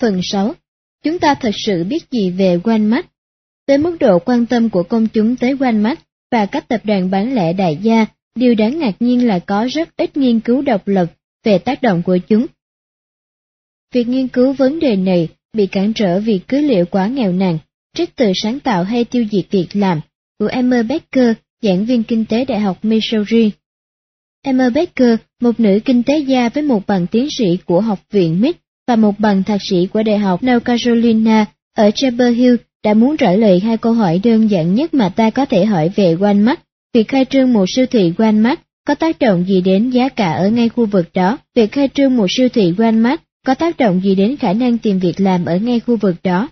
Phần 6. Chúng ta thật sự biết gì về Walmart? Tới mức độ quan tâm của công chúng tới Walmart và các tập đoàn bán lẻ đại gia, điều đáng ngạc nhiên là có rất ít nghiên cứu độc lập về tác động của chúng. Việc nghiên cứu vấn đề này bị cản trở vì cứ liệu quá nghèo nàn, trích từ sáng tạo hay tiêu diệt việc làm của Emma Becker, giảng viên kinh tế Đại học Missouri. Emma Becker, một nữ kinh tế gia với một bằng tiến sĩ của Học viện MIT và một bằng thạc sĩ của Đại học North Carolina ở Chapel Hill đã muốn trả lời hai câu hỏi đơn giản nhất mà ta có thể hỏi về Walmart. Việc khai trương một siêu thị Walmart có tác động gì đến giá cả ở ngay khu vực đó? Việc khai trương một siêu thị Walmart có tác động gì đến khả năng tìm việc làm ở ngay khu vực đó?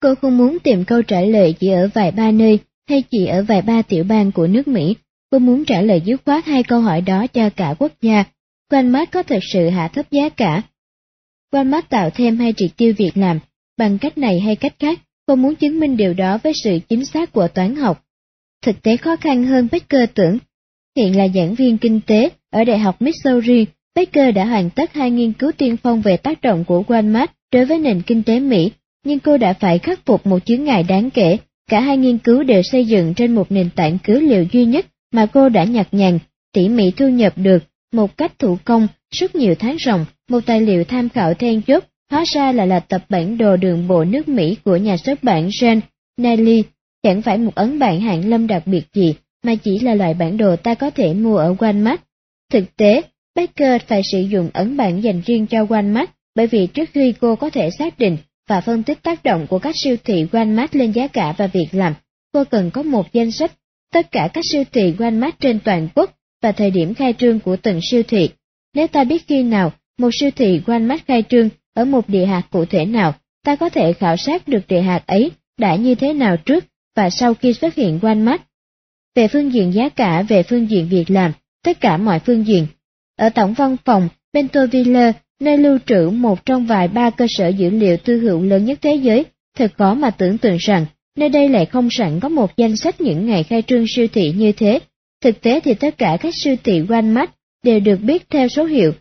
Cô không muốn tìm câu trả lời chỉ ở vài ba nơi hay chỉ ở vài ba tiểu bang của nước Mỹ. Cô muốn trả lời dứt khoát hai câu hỏi đó cho cả quốc gia. Walmart có thực sự hạ thấp giá cả? Walmart tạo thêm hay triệt tiêu việc làm? Bằng cách này hay cách khác, cô muốn chứng minh điều đó với sự chính xác của toán học. Thực tế khó khăn hơn Baker tưởng. Hiện là giảng viên kinh tế ở Đại học Missouri, Baker đã hoàn tất hai nghiên cứu tiên phong về tác động của Walmart đối với nền kinh tế Mỹ, nhưng cô đã phải khắc phục một chướng ngại đáng kể. Cả hai nghiên cứu đều xây dựng trên một nền tảng cứ liệu duy nhất mà cô đã nhặt nhằn, tỉ mỉ thu nhập được, một cách thủ công, suốt nhiều tháng ròng, một tài liệu tham khảo then chốt, hóa ra là là tập bản đồ đường bộ nước Mỹ của nhà xuất bản Jean Nelly, chẳng phải một ấn bản hạng lâm đặc biệt gì, mà chỉ là loại bản đồ ta có thể mua ở Walmart. Thực tế, Baker phải sử dụng ấn bản dành riêng cho Walmart bởi vì trước khi cô có thể xác định và phân tích tác động của các siêu thị Walmart lên giá cả và việc làm, cô cần có một danh sách tất cả các siêu thị Walmart trên toàn quốc và thời điểm khai trương của từng siêu thị. Nếu ta biết khi nào một siêu thị Walmart khai trương ở một địa hạt cụ thể nào, ta có thể khảo sát được địa hạt ấy đã như thế nào trước và sau khi xuất hiện Walmart. Về phương diện giá cả, về phương diện việc làm, tất cả mọi phương diện. Ở tổng văn phòng Bentonville, nơi lưu trữ một trong vài ba cơ sở dữ liệu tư hữu lớn nhất thế giới, thật khó mà tưởng tượng rằng nơi đây lại không sẵn có một danh sách những ngày khai trương siêu thị như thế. Thực tế thì tất cả các siêu thị Walmart đều được biết theo số hiệu,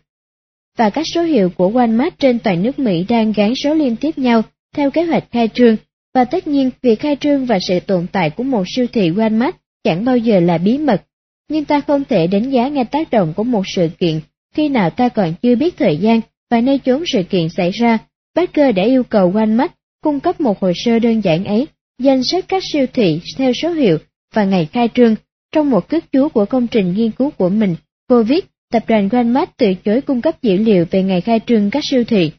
và các số hiệu của Walmart trên toàn nước Mỹ đang gắn số liên tiếp nhau theo kế hoạch khai trương, và tất nhiên việc khai trương và sự tồn tại của một siêu thị Walmart chẳng bao giờ là bí mật. Nhưng ta không thể đánh giá ngay tác động của một sự kiện khi nào ta còn chưa biết thời gian và nơi chốn sự kiện xảy ra. Baker đã yêu cầu Walmart cung cấp một hồ sơ đơn giản ấy danh sách các siêu thị theo số hiệu và ngày khai trương. Trong một cước chú của công trình nghiên cứu của mình, cô viết tập đoàn Walmart từ chối cung cấp dữ liệu về ngày khai trương các siêu thị.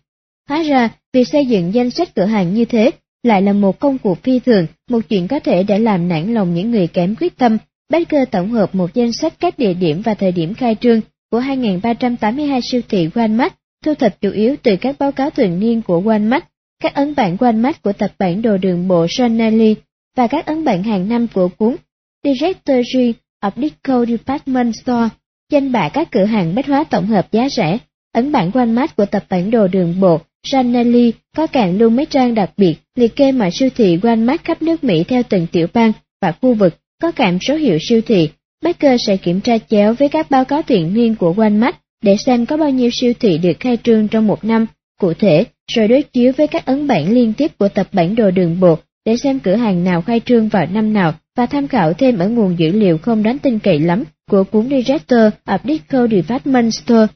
Hóa ra, việc xây dựng danh sách cửa hàng như thế lại là một công cuộc phi thường, một chuyện có thể đã làm nản lòng những người kém quyết tâm. Baker tổng hợp một danh sách các địa điểm và thời điểm khai trương của 2.382 siêu thị Walmart, thu thập chủ yếu từ các báo cáo thường niên của Walmart các ấn bản Walmart của tập bản đồ đường bộ Sonelli và các ấn bản hàng năm của cuốn Directory of Disco Department Store, danh bạ các cửa hàng bách hóa tổng hợp giá rẻ. Ấn bản Walmart của tập bản đồ đường bộ Ranelli có càng luôn mấy trang đặc biệt liệt kê mọi siêu thị Walmart khắp nước Mỹ theo từng tiểu bang và khu vực, có kèm số hiệu siêu thị. Baker sẽ kiểm tra chéo với các báo cáo thiện niên của Walmart để xem có bao nhiêu siêu thị được khai trương trong một năm. Cụ thể, rồi đối chiếu với các ấn bản liên tiếp của tập bản đồ đường bộ để xem cửa hàng nào khai trương vào năm nào và tham khảo thêm ở nguồn dữ liệu không đáng tin cậy lắm của cuốn Director of Disco Department Store.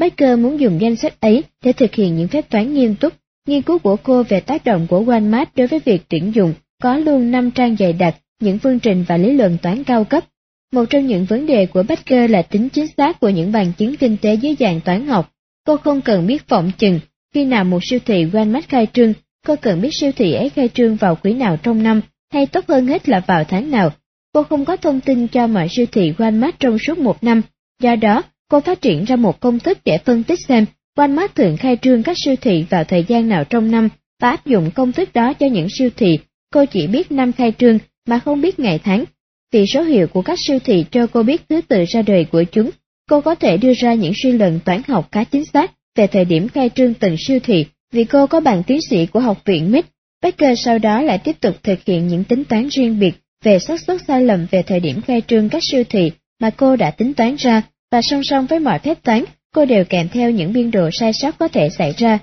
Baker muốn dùng danh sách ấy để thực hiện những phép toán nghiêm túc. Nghiên cứu của cô về tác động của Walmart đối với việc tuyển dụng có luôn 5 trang dày đặc, những phương trình và lý luận toán cao cấp. Một trong những vấn đề của Baker là tính chính xác của những bằng chứng kinh tế dưới dạng toán học. Cô không cần biết phỏng chừng khi nào một siêu thị Walmart khai trương, cô cần biết siêu thị ấy khai trương vào quý nào trong năm, hay tốt hơn hết là vào tháng nào. Cô không có thông tin cho mọi siêu thị Walmart trong suốt một năm, do đó cô phát triển ra một công thức để phân tích xem Walmart thường khai trương các siêu thị vào thời gian nào trong năm và áp dụng công thức đó cho những siêu thị. Cô chỉ biết năm khai trương mà không biết ngày tháng. Vì số hiệu của các siêu thị cho cô biết thứ tự ra đời của chúng, cô có thể đưa ra những suy luận toán học khá chính xác về thời điểm khai trương từng siêu thị, vì cô có bằng tiến sĩ của học viện MIT. Baker sau đó lại tiếp tục thực hiện những tính toán riêng biệt về xác suất sai lầm về thời điểm khai trương các siêu thị mà cô đã tính toán ra, và song song với mọi phép toán, cô đều kèm theo những biên độ sai sót có thể xảy ra.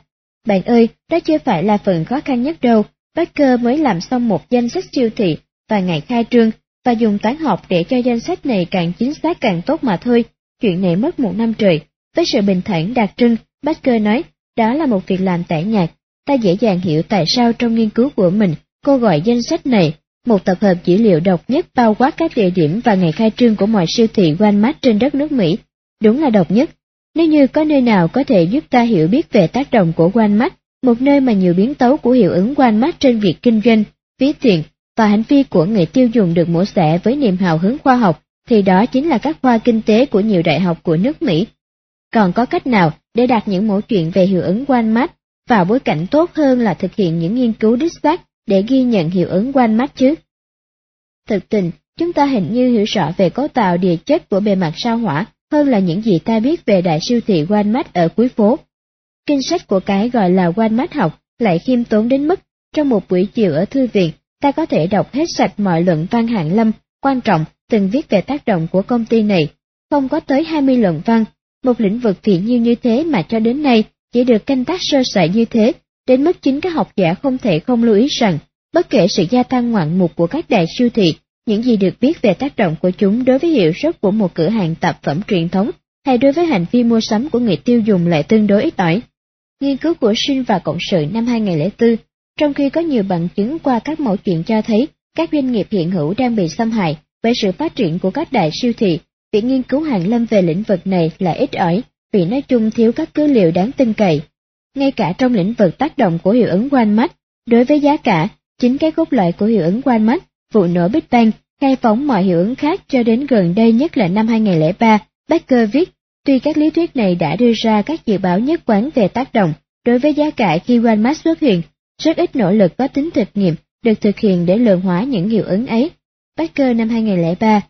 Bạn ơi, đó chưa phải là phần khó khăn nhất đâu. Baker mới làm xong một danh sách siêu thị và ngày khai trương và dùng toán học để cho danh sách này càng chính xác càng tốt mà thôi. Chuyện này mất một năm trời. Với sự bình thản đặc trưng, Baker nói, đó là một việc làm tẻ nhạt. Ta dễ dàng hiểu tại sao trong nghiên cứu của mình, cô gọi danh sách này một tập hợp dữ liệu độc nhất bao quát các địa điểm và ngày khai trương của mọi siêu thị Walmart trên đất nước Mỹ. Đúng là độc nhất. Nếu như có nơi nào có thể giúp ta hiểu biết về tác động của Walmart, một nơi mà nhiều biến tấu của hiệu ứng Walmart trên việc kinh doanh, phí tiền và hành vi của người tiêu dùng được mổ xẻ với niềm hào hứng khoa học, thì đó chính là các khoa kinh tế của nhiều đại học của nước Mỹ. Còn có cách nào để đặt những mẫu chuyện về hiệu ứng Walmart vào bối cảnh tốt hơn là thực hiện những nghiên cứu đích xác để ghi nhận hiệu ứng Walmart chứ? Thực tình, chúng ta hình như hiểu rõ về cấu tạo địa chất của bề mặt sao hỏa hơn là những gì ta biết về đại siêu thị Walmart ở cuối phố. Kinh sách của cái gọi là Walmart học lại khiêm tốn đến mức trong một buổi chiều ở thư viện, ta có thể đọc hết sạch mọi luận văn hạng lâm quan trọng từng viết về tác động của công ty này. Không có tới 20 luận văn, một lĩnh vực thị nhiêu như thế mà cho đến nay chỉ được canh tác sơ sài như thế, đến mức chính các học giả không thể không lưu ý rằng, bất kể sự gia tăng ngoạn mục của các đại siêu thị, những gì được biết về tác động của chúng đối với hiệu suất của một cửa hàng tạp phẩm truyền thống hay đối với hành vi mua sắm của người tiêu dùng lại tương đối ít ỏi. Nghiên cứu của Sinh và Cộng sự năm 2004, trong khi có nhiều bằng chứng qua các mẫu chuyện cho thấy các doanh nghiệp hiện hữu đang bị xâm hại bởi sự phát triển của các đại siêu thị, việc nghiên cứu hàng lâm về lĩnh vực này là ít ỏi, vì nói chung thiếu các cứ liệu đáng tin cậy. Ngay cả trong lĩnh vực tác động của hiệu ứng Walmart, đối với giá cả, chính cái cốt lõi của hiệu ứng Walmart vụ nổ Big Bang khai phóng mọi hiệu ứng khác cho đến gần đây nhất là năm 2003, Baker viết, tuy các lý thuyết này đã đưa ra các dự báo nhất quán về tác động đối với giá cả khi Walmart xuất hiện, rất ít nỗ lực có tính thực nghiệm được thực hiện để lượng hóa những hiệu ứng ấy. Baker năm 2003,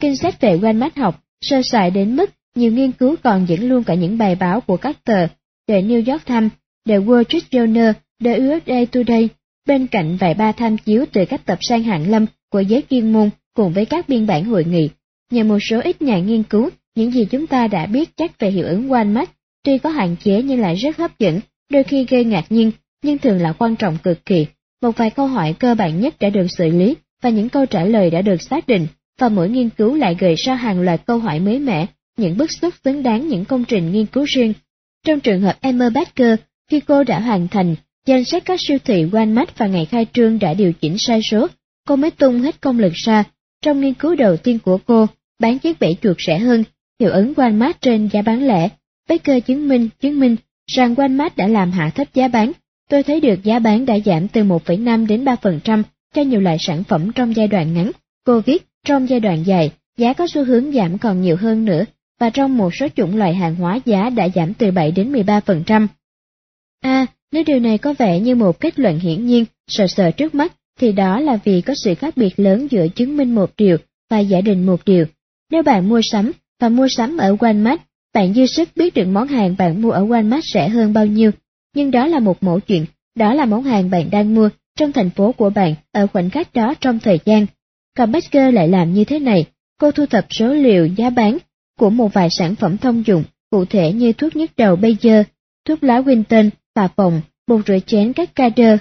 kinh sách về Walmart học sơ sài đến mức nhiều nghiên cứu còn dẫn luôn cả những bài báo của các tờ The New York Times, The Wall Street Journal, The USA Today, bên cạnh vài ba tham chiếu từ các tập san hạng lâm của giới chuyên môn cùng với các biên bản hội nghị. Nhờ một số ít nhà nghiên cứu, những gì chúng ta đã biết chắc về hiệu ứng Walmart, tuy có hạn chế nhưng lại rất hấp dẫn, đôi khi gây ngạc nhiên, nhưng thường là quan trọng cực kỳ. Một vài câu hỏi cơ bản nhất đã được xử lý, và những câu trả lời đã được xác định, và mỗi nghiên cứu lại gợi ra hàng loạt câu hỏi mới mẻ, những bức xúc xứng đáng những công trình nghiên cứu riêng. Trong trường hợp Emma Baker, khi cô đã hoàn thành Danh sách các siêu thị Walmart và ngày khai trương đã điều chỉnh sai số, cô mới tung hết công lực ra. Trong nghiên cứu đầu tiên của cô, bán chiếc bẫy chuột rẻ hơn, hiệu ứng Walmart trên giá bán lẻ. Baker chứng minh chứng minh rằng Walmart đã làm hạ thấp giá bán. Tôi thấy được giá bán đã giảm từ 1,5 đến 3% cho nhiều loại sản phẩm trong giai đoạn ngắn. Cô viết, trong giai đoạn dài, giá có xu hướng giảm còn nhiều hơn nữa, và trong một số chủng loại hàng hóa giá đã giảm từ 7 đến 13%. A. À, nếu điều này có vẻ như một kết luận hiển nhiên, sờ sờ trước mắt, thì đó là vì có sự khác biệt lớn giữa chứng minh một điều và giả định một điều. Nếu bạn mua sắm và mua sắm ở Walmart, bạn dư sức biết được món hàng bạn mua ở Walmart rẻ hơn bao nhiêu, nhưng đó là một mẫu chuyện, đó là món hàng bạn đang mua trong thành phố của bạn ở khoảnh khắc đó trong thời gian. Còn Baker lại làm như thế này, cô thu thập số liệu giá bán của một vài sản phẩm thông dụng, cụ thể như thuốc nhức đầu bây giờ, thuốc lá Winton xà phòng, bột rửa chén các ca đơ,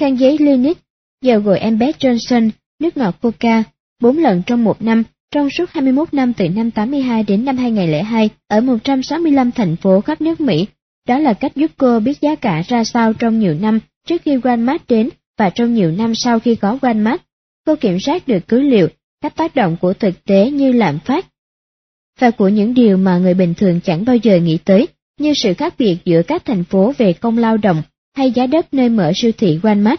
khăn giấy Linux, dầu gội em bé Johnson, nước ngọt Coca, bốn lần trong một năm, trong suốt 21 năm từ năm 82 đến năm 2002 ở 165 thành phố khắp nước Mỹ. Đó là cách giúp cô biết giá cả ra sao trong nhiều năm trước khi Walmart đến và trong nhiều năm sau khi có Walmart. Cô kiểm soát được cứ liệu, các tác động của thực tế như lạm phát và của những điều mà người bình thường chẳng bao giờ nghĩ tới như sự khác biệt giữa các thành phố về công lao động hay giá đất nơi mở siêu thị Walmart.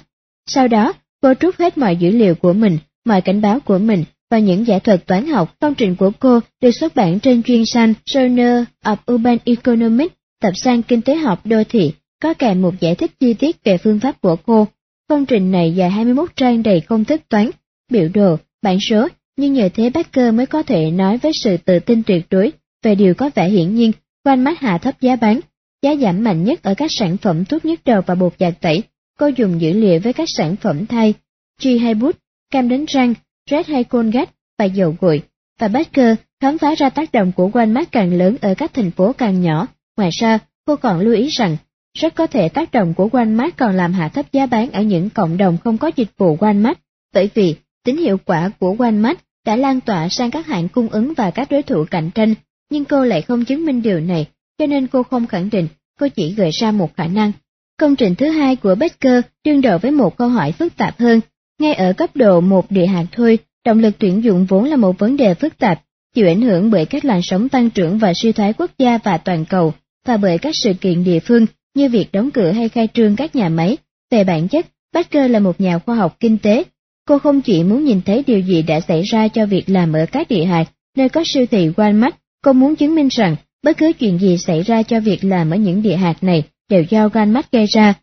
Sau đó, cô trút hết mọi dữ liệu của mình, mọi cảnh báo của mình và những giải thuật toán học. Công trình của cô được xuất bản trên chuyên sanh Journal of Urban Economics, tập san kinh tế học đô thị, có kèm một giải thích chi tiết về phương pháp của cô. Công trình này dài 21 trang đầy công thức toán, biểu đồ, bảng số, nhưng nhờ thế Baker mới có thể nói với sự tự tin tuyệt đối về điều có vẻ hiển nhiên Quanh mắt hạ thấp giá bán, giá giảm mạnh nhất ở các sản phẩm thuốc nhức đầu và bột giặt tẩy. Cô dùng dữ liệu với các sản phẩm thay, chi hay bút, cam đánh răng, red hay Colgate và dầu gội. Và Baker khám phá ra tác động của Walmart càng lớn ở các thành phố càng nhỏ. Ngoài ra, cô còn lưu ý rằng, rất có thể tác động của Walmart còn làm hạ thấp giá bán ở những cộng đồng không có dịch vụ Walmart, bởi vì tính hiệu quả của Walmart đã lan tỏa sang các hãng cung ứng và các đối thủ cạnh tranh, nhưng cô lại không chứng minh điều này, cho nên cô không khẳng định, cô chỉ gợi ra một khả năng. Công trình thứ hai của Baker đương đầu với một câu hỏi phức tạp hơn. Ngay ở cấp độ một địa hạt thôi, động lực tuyển dụng vốn là một vấn đề phức tạp, chịu ảnh hưởng bởi các làn sóng tăng trưởng và suy thoái quốc gia và toàn cầu, và bởi các sự kiện địa phương như việc đóng cửa hay khai trương các nhà máy. Về bản chất, Baker là một nhà khoa học kinh tế. Cô không chỉ muốn nhìn thấy điều gì đã xảy ra cho việc làm ở các địa hạt, nơi có siêu thị Walmart, cô muốn chứng minh rằng bất cứ chuyện gì xảy ra cho việc làm ở những địa hạt này đều do Walmart gây ra.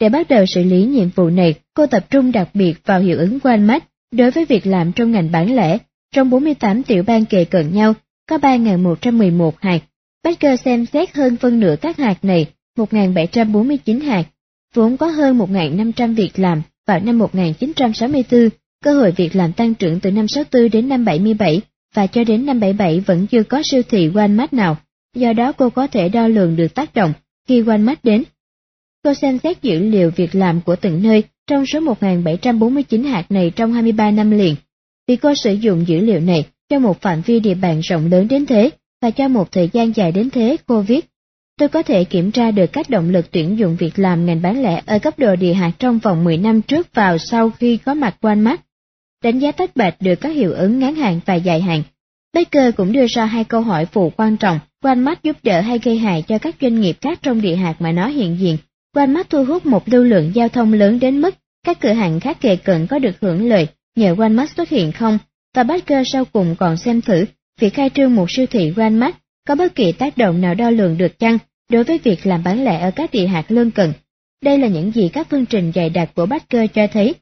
Để bắt đầu xử lý nhiệm vụ này, cô tập trung đặc biệt vào hiệu ứng Walmart đối với việc làm trong ngành bán lẻ. Trong 48 tiểu bang kề cận nhau, có 3.111 hạt. Baker xem xét hơn phân nửa các hạt này, 1.749 hạt, vốn có hơn 1.500 việc làm vào năm 1964, cơ hội việc làm tăng trưởng từ năm 64 đến năm 77 và cho đến năm 77 vẫn chưa có siêu thị Walmart nào, do đó cô có thể đo lường được tác động khi Walmart đến. Cô xem xét dữ liệu việc làm của từng nơi trong số 1.749 hạt này trong 23 năm liền. Vì cô sử dụng dữ liệu này cho một phạm vi địa bàn rộng lớn đến thế và cho một thời gian dài đến thế, cô viết. Tôi có thể kiểm tra được các động lực tuyển dụng việc làm ngành bán lẻ ở cấp độ địa hạt trong vòng 10 năm trước vào sau khi có mặt Walmart. Đánh giá tách bạch được các hiệu ứng ngắn hạn và dài hạn. Baker cũng đưa ra hai câu hỏi phụ quan trọng, Walmart giúp đỡ hay gây hại cho các doanh nghiệp khác trong địa hạt mà nó hiện diện. Walmart thu hút một lưu lượng giao thông lớn đến mức các cửa hàng khác kề cận có được hưởng lợi nhờ Walmart xuất hiện không, và Baker sau cùng còn xem thử việc khai trương một siêu thị Walmart có bất kỳ tác động nào đo lường được chăng đối với việc làm bán lẻ ở các địa hạt lân cận. Đây là những gì các phương trình dày đặc của Baker cho thấy.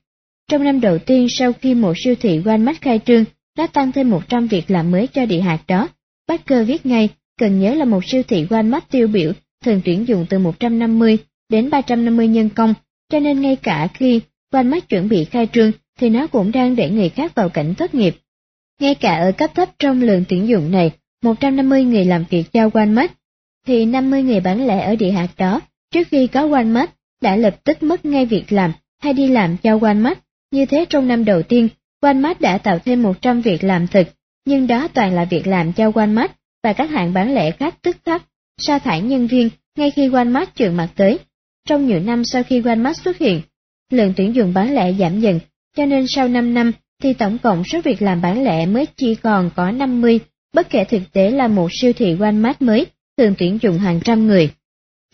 Trong năm đầu tiên sau khi một siêu thị Walmart khai trương, đã tăng thêm 100 việc làm mới cho địa hạt đó. Baker viết ngay, cần nhớ là một siêu thị Walmart tiêu biểu thường tuyển dụng từ 150 đến 350 nhân công, cho nên ngay cả khi Walmart chuẩn bị khai trương thì nó cũng đang để người khác vào cảnh thất nghiệp. Ngay cả ở cấp thấp trong lượng tuyển dụng này, 150 người làm việc cho Walmart, thì 50 người bán lẻ ở địa hạt đó, trước khi có Walmart, đã lập tức mất ngay việc làm hay đi làm cho Walmart. Như thế trong năm đầu tiên, Walmart đã tạo thêm 100 việc làm thực, nhưng đó toàn là việc làm cho Walmart và các hãng bán lẻ khác tức khắc, sa thải nhân viên ngay khi Walmart trượt mặt tới. Trong nhiều năm sau khi Walmart xuất hiện, lượng tuyển dụng bán lẻ giảm dần, cho nên sau 5 năm thì tổng cộng số việc làm bán lẻ mới chỉ còn có 50, bất kể thực tế là một siêu thị Walmart mới thường tuyển dụng hàng trăm người.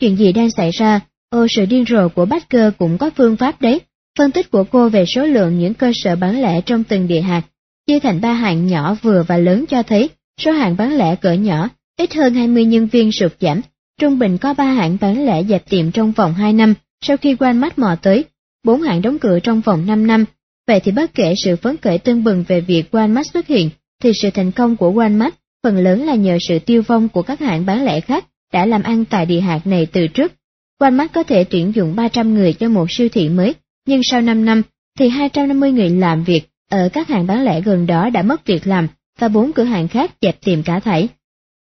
Chuyện gì đang xảy ra? Ô sự điên rồ của Baker cũng có phương pháp đấy. Phân tích của cô về số lượng những cơ sở bán lẻ trong từng địa hạt, chia thành ba hạng nhỏ vừa và lớn cho thấy số hạng bán lẻ cỡ nhỏ, ít hơn 20 nhân viên sụt giảm. Trung bình có ba hạng bán lẻ dẹp tiệm trong vòng 2 năm sau khi Walmart mò tới, bốn hạng đóng cửa trong vòng 5 năm. Vậy thì bất kể sự phấn khởi tương bừng về việc Walmart xuất hiện, thì sự thành công của Walmart phần lớn là nhờ sự tiêu vong của các hãng bán lẻ khác đã làm ăn tại địa hạt này từ trước. Walmart có thể tuyển dụng 300 người cho một siêu thị mới, nhưng sau 5 năm thì 250 người làm việc ở các hàng bán lẻ gần đó đã mất việc làm và bốn cửa hàng khác dẹp tìm cả thảy.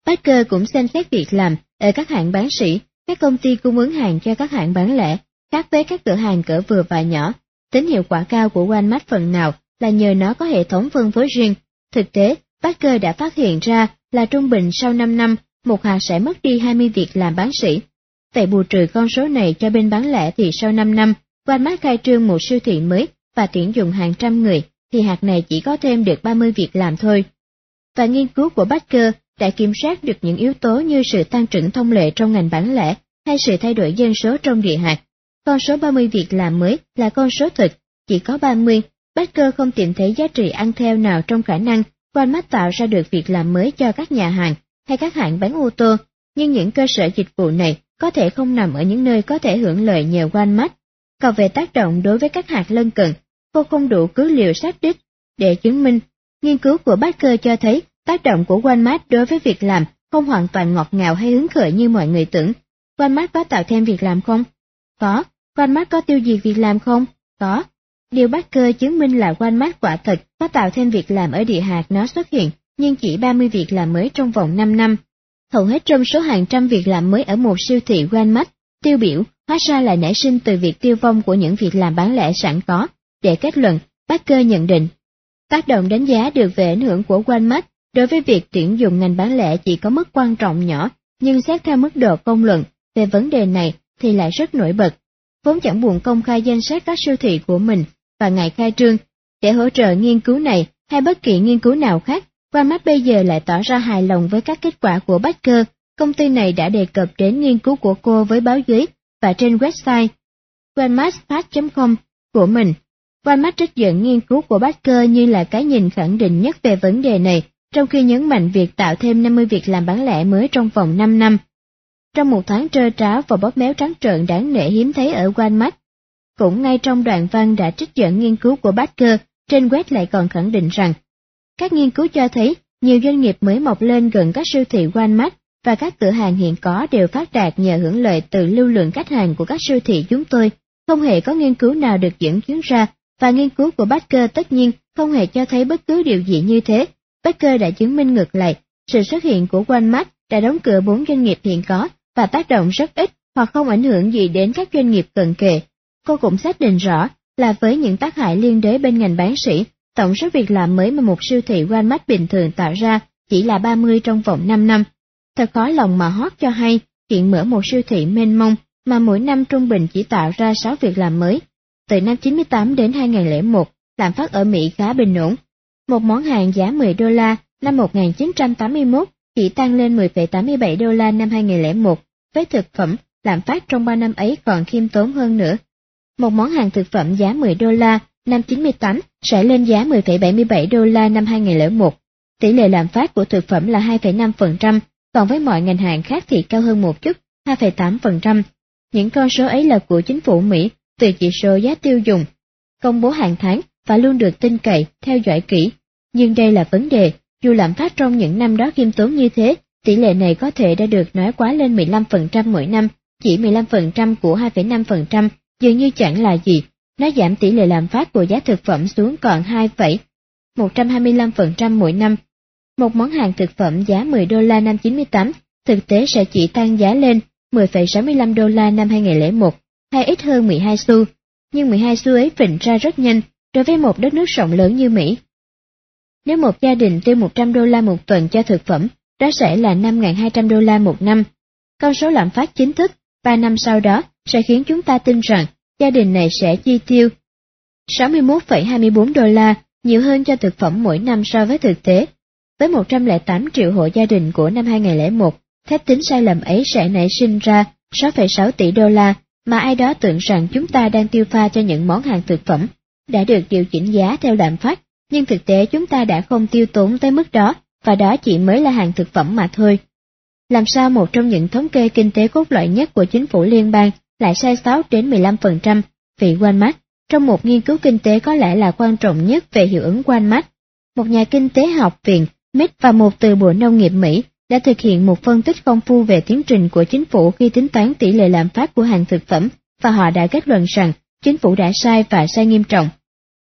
Baker cũng xem xét việc làm ở các hãng bán sỉ, các công ty cung ứng hàng cho các hãng bán lẻ, khác với các cửa hàng cỡ vừa và nhỏ. Tính hiệu quả cao của Walmart phần nào là nhờ nó có hệ thống phân phối riêng. Thực tế, Baker đã phát hiện ra là trung bình sau 5 năm, một hạt sẽ mất đi 20 việc làm bán sỉ. Vậy bù trừ con số này cho bên bán lẻ thì sau 5 năm, Walmart khai trương một siêu thị mới và tuyển dụng hàng trăm người, thì hạt này chỉ có thêm được 30 việc làm thôi. Và nghiên cứu của Baker đã kiểm soát được những yếu tố như sự tăng trưởng thông lệ trong ngành bán lẻ hay sự thay đổi dân số trong địa hạt. Con số 30 việc làm mới là con số thực, chỉ có 30, Baker không tìm thấy giá trị ăn theo nào trong khả năng Walmart tạo ra được việc làm mới cho các nhà hàng hay các hãng bán ô tô, nhưng những cơ sở dịch vụ này có thể không nằm ở những nơi có thể hưởng lợi nhờ Walmart. Còn về tác động đối với các hạt lân cận, cô không đủ cứ liệu xác đích để chứng minh. Nghiên cứu của Baker cho thấy tác động của Walmart đối với việc làm không hoàn toàn ngọt ngào hay hứng khởi như mọi người tưởng. Walmart có tạo thêm việc làm không? Có. Walmart có tiêu diệt việc làm không? Có. Điều Baker chứng minh là Walmart quả thật có tạo thêm việc làm ở địa hạt nó xuất hiện, nhưng chỉ 30 việc làm mới trong vòng 5 năm. Hầu hết trong số hàng trăm việc làm mới ở một siêu thị Walmart tiêu biểu hóa ra là nảy sinh từ việc tiêu vong của những việc làm bán lẻ sẵn có, để kết luận, Parker nhận định. Tác động đánh giá được về ảnh hưởng của Walmart đối với việc tuyển dụng ngành bán lẻ chỉ có mức quan trọng nhỏ, nhưng xét theo mức độ công luận về vấn đề này thì lại rất nổi bật. Vốn chẳng buồn công khai danh sách các siêu thị của mình và ngày khai trương, để hỗ trợ nghiên cứu này hay bất kỳ nghiên cứu nào khác, Walmart bây giờ lại tỏ ra hài lòng với các kết quả của Baker. Công ty này đã đề cập đến nghiên cứu của cô với báo giới và trên website walmartpass.com của mình. Walmart trích dẫn nghiên cứu của Baker như là cái nhìn khẳng định nhất về vấn đề này, trong khi nhấn mạnh việc tạo thêm 50 việc làm bán lẻ mới trong vòng 5 năm. Trong một tháng trơ tráo và bóp méo trắng trợn đáng nể hiếm thấy ở Walmart, cũng ngay trong đoạn văn đã trích dẫn nghiên cứu của Baker, trên web lại còn khẳng định rằng, các nghiên cứu cho thấy nhiều doanh nghiệp mới mọc lên gần các siêu thị Walmart và các cửa hàng hiện có đều phát đạt nhờ hưởng lợi từ lưu lượng khách hàng của các siêu thị chúng tôi. Không hề có nghiên cứu nào được dẫn chứng ra, và nghiên cứu của Baker tất nhiên không hề cho thấy bất cứ điều gì như thế. Baker đã chứng minh ngược lại, sự xuất hiện của Walmart đã đóng cửa bốn doanh nghiệp hiện có và tác động rất ít hoặc không ảnh hưởng gì đến các doanh nghiệp cận kề. Cô cũng xác định rõ là với những tác hại liên đới bên ngành bán sỉ, tổng số việc làm mới mà một siêu thị Walmart bình thường tạo ra chỉ là 30 trong vòng 5 năm. Thật khó lòng mà hót cho hay, chuyện mở một siêu thị mênh mông mà mỗi năm trung bình chỉ tạo ra 6 việc làm mới. Từ năm 98 đến 2001, lạm phát ở Mỹ khá bình ổn. Một món hàng giá 10 đô la năm 1981 chỉ tăng lên 10,87 đô la năm 2001, với thực phẩm, lạm phát trong 3 năm ấy còn khiêm tốn hơn nữa. Một món hàng thực phẩm giá 10 đô la năm 98 sẽ lên giá 10,77 đô la năm 2001. Tỷ lệ lạm phát của thực phẩm là 2,5%, còn với mọi ngành hàng khác thì cao hơn một chút, 2,8%. Những con số ấy là của chính phủ Mỹ từ chỉ số giá tiêu dùng, công bố hàng tháng và luôn được tin cậy, theo dõi kỹ. Nhưng đây là vấn đề, dù lạm phát trong những năm đó khiêm tốn như thế, tỷ lệ này có thể đã được nói quá lên 15% mỗi năm, chỉ 15% của 2,5% dường như chẳng là gì, nó giảm tỷ lệ lạm phát của giá thực phẩm xuống còn 2,125% mỗi năm. Một món hàng thực phẩm giá 10 đô la năm 98 thực tế sẽ chỉ tăng giá lên 10,65 đô la năm 2001, hay ít hơn 12 xu, nhưng 12 xu ấy phình ra rất nhanh đối với một đất nước rộng lớn như Mỹ. Nếu một gia đình tiêu 100 đô la một tuần cho thực phẩm, đó sẽ là 5.200 đô la một năm. Con số lạm phát chính thức 3 năm sau đó sẽ khiến chúng ta tin rằng gia đình này sẽ chi tiêu 61,24 đô la, nhiều hơn cho thực phẩm mỗi năm so với thực tế. Với 108 triệu hộ gia đình của năm 2001, phép tính sai lầm ấy sẽ nảy sinh ra 6,6 tỷ đô la, mà ai đó tưởng rằng chúng ta đang tiêu pha cho những món hàng thực phẩm, đã được điều chỉnh giá theo lạm phát, nhưng thực tế chúng ta đã không tiêu tốn tới mức đó, và đó chỉ mới là hàng thực phẩm mà thôi. Làm sao một trong những thống kê kinh tế cốt lõi nhất của chính phủ liên bang lại sai sót đến 15%, quan Walmart, trong một nghiên cứu kinh tế có lẽ là quan trọng nhất về hiệu ứng Walmart. Một nhà kinh tế học viện MIT và một từ Bộ Nông nghiệp Mỹ đã thực hiện một phân tích công phu về tiến trình của chính phủ khi tính toán tỷ lệ lạm phát của hàng thực phẩm, và họ đã kết luận rằng chính phủ đã sai và sai nghiêm trọng.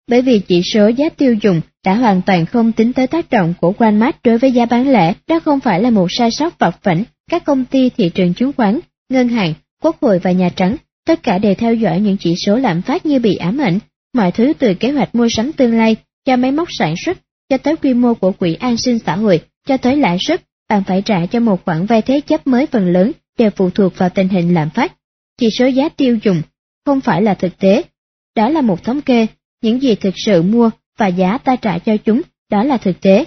Bởi vì chỉ số giá tiêu dùng đã hoàn toàn không tính tới tác động của Walmart đối với giá bán lẻ, đó không phải là một sai sót vặt vảnh, các công ty thị trường chứng khoán, ngân hàng Quốc hội và Nhà Trắng, tất cả đều theo dõi những chỉ số lạm phát như bị ám ảnh, mọi thứ từ kế hoạch mua sắm tương lai, cho máy móc sản xuất, cho tới quy mô của quỹ an sinh xã hội, cho tới lãi suất, bạn phải trả cho một khoản vay thế chấp mới phần lớn đều phụ thuộc vào tình hình lạm phát. Chỉ số giá tiêu dùng không phải là thực tế, đó là một thống kê, những gì thực sự mua và giá ta trả cho chúng, đó là thực tế.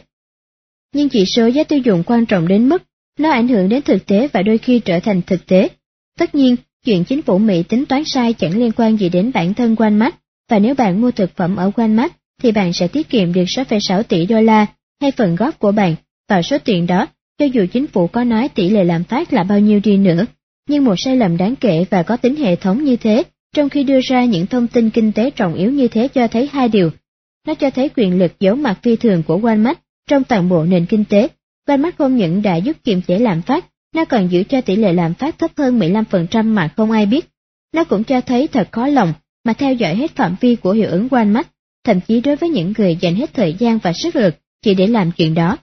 Nhưng chỉ số giá tiêu dùng quan trọng đến mức nó ảnh hưởng đến thực tế và đôi khi trở thành thực tế. Tất nhiên, chuyện chính phủ Mỹ tính toán sai chẳng liên quan gì đến bản thân Walmart, và nếu bạn mua thực phẩm ở Walmart thì bạn sẽ tiết kiệm được 6,6 tỷ đô la hay phần góp của bạn vào số tiền đó, cho dù chính phủ có nói tỷ lệ lạm phát là bao nhiêu đi nữa. Nhưng một sai lầm đáng kể và có tính hệ thống như thế, trong khi đưa ra những thông tin kinh tế trọng yếu như thế cho thấy hai điều. Nó cho thấy quyền lực giấu mặt phi thường của Walmart trong toàn bộ nền kinh tế. Walmart không những đã giúp kiềm chế lạm phát, nó còn giữ cho tỷ lệ lạm phát thấp hơn 15% mà không ai biết. Nó cũng cho thấy thật khó lòng mà theo dõi hết phạm vi của hiệu ứng Walmart, thậm chí đối với những người dành hết thời gian và sức lực chỉ để làm chuyện đó.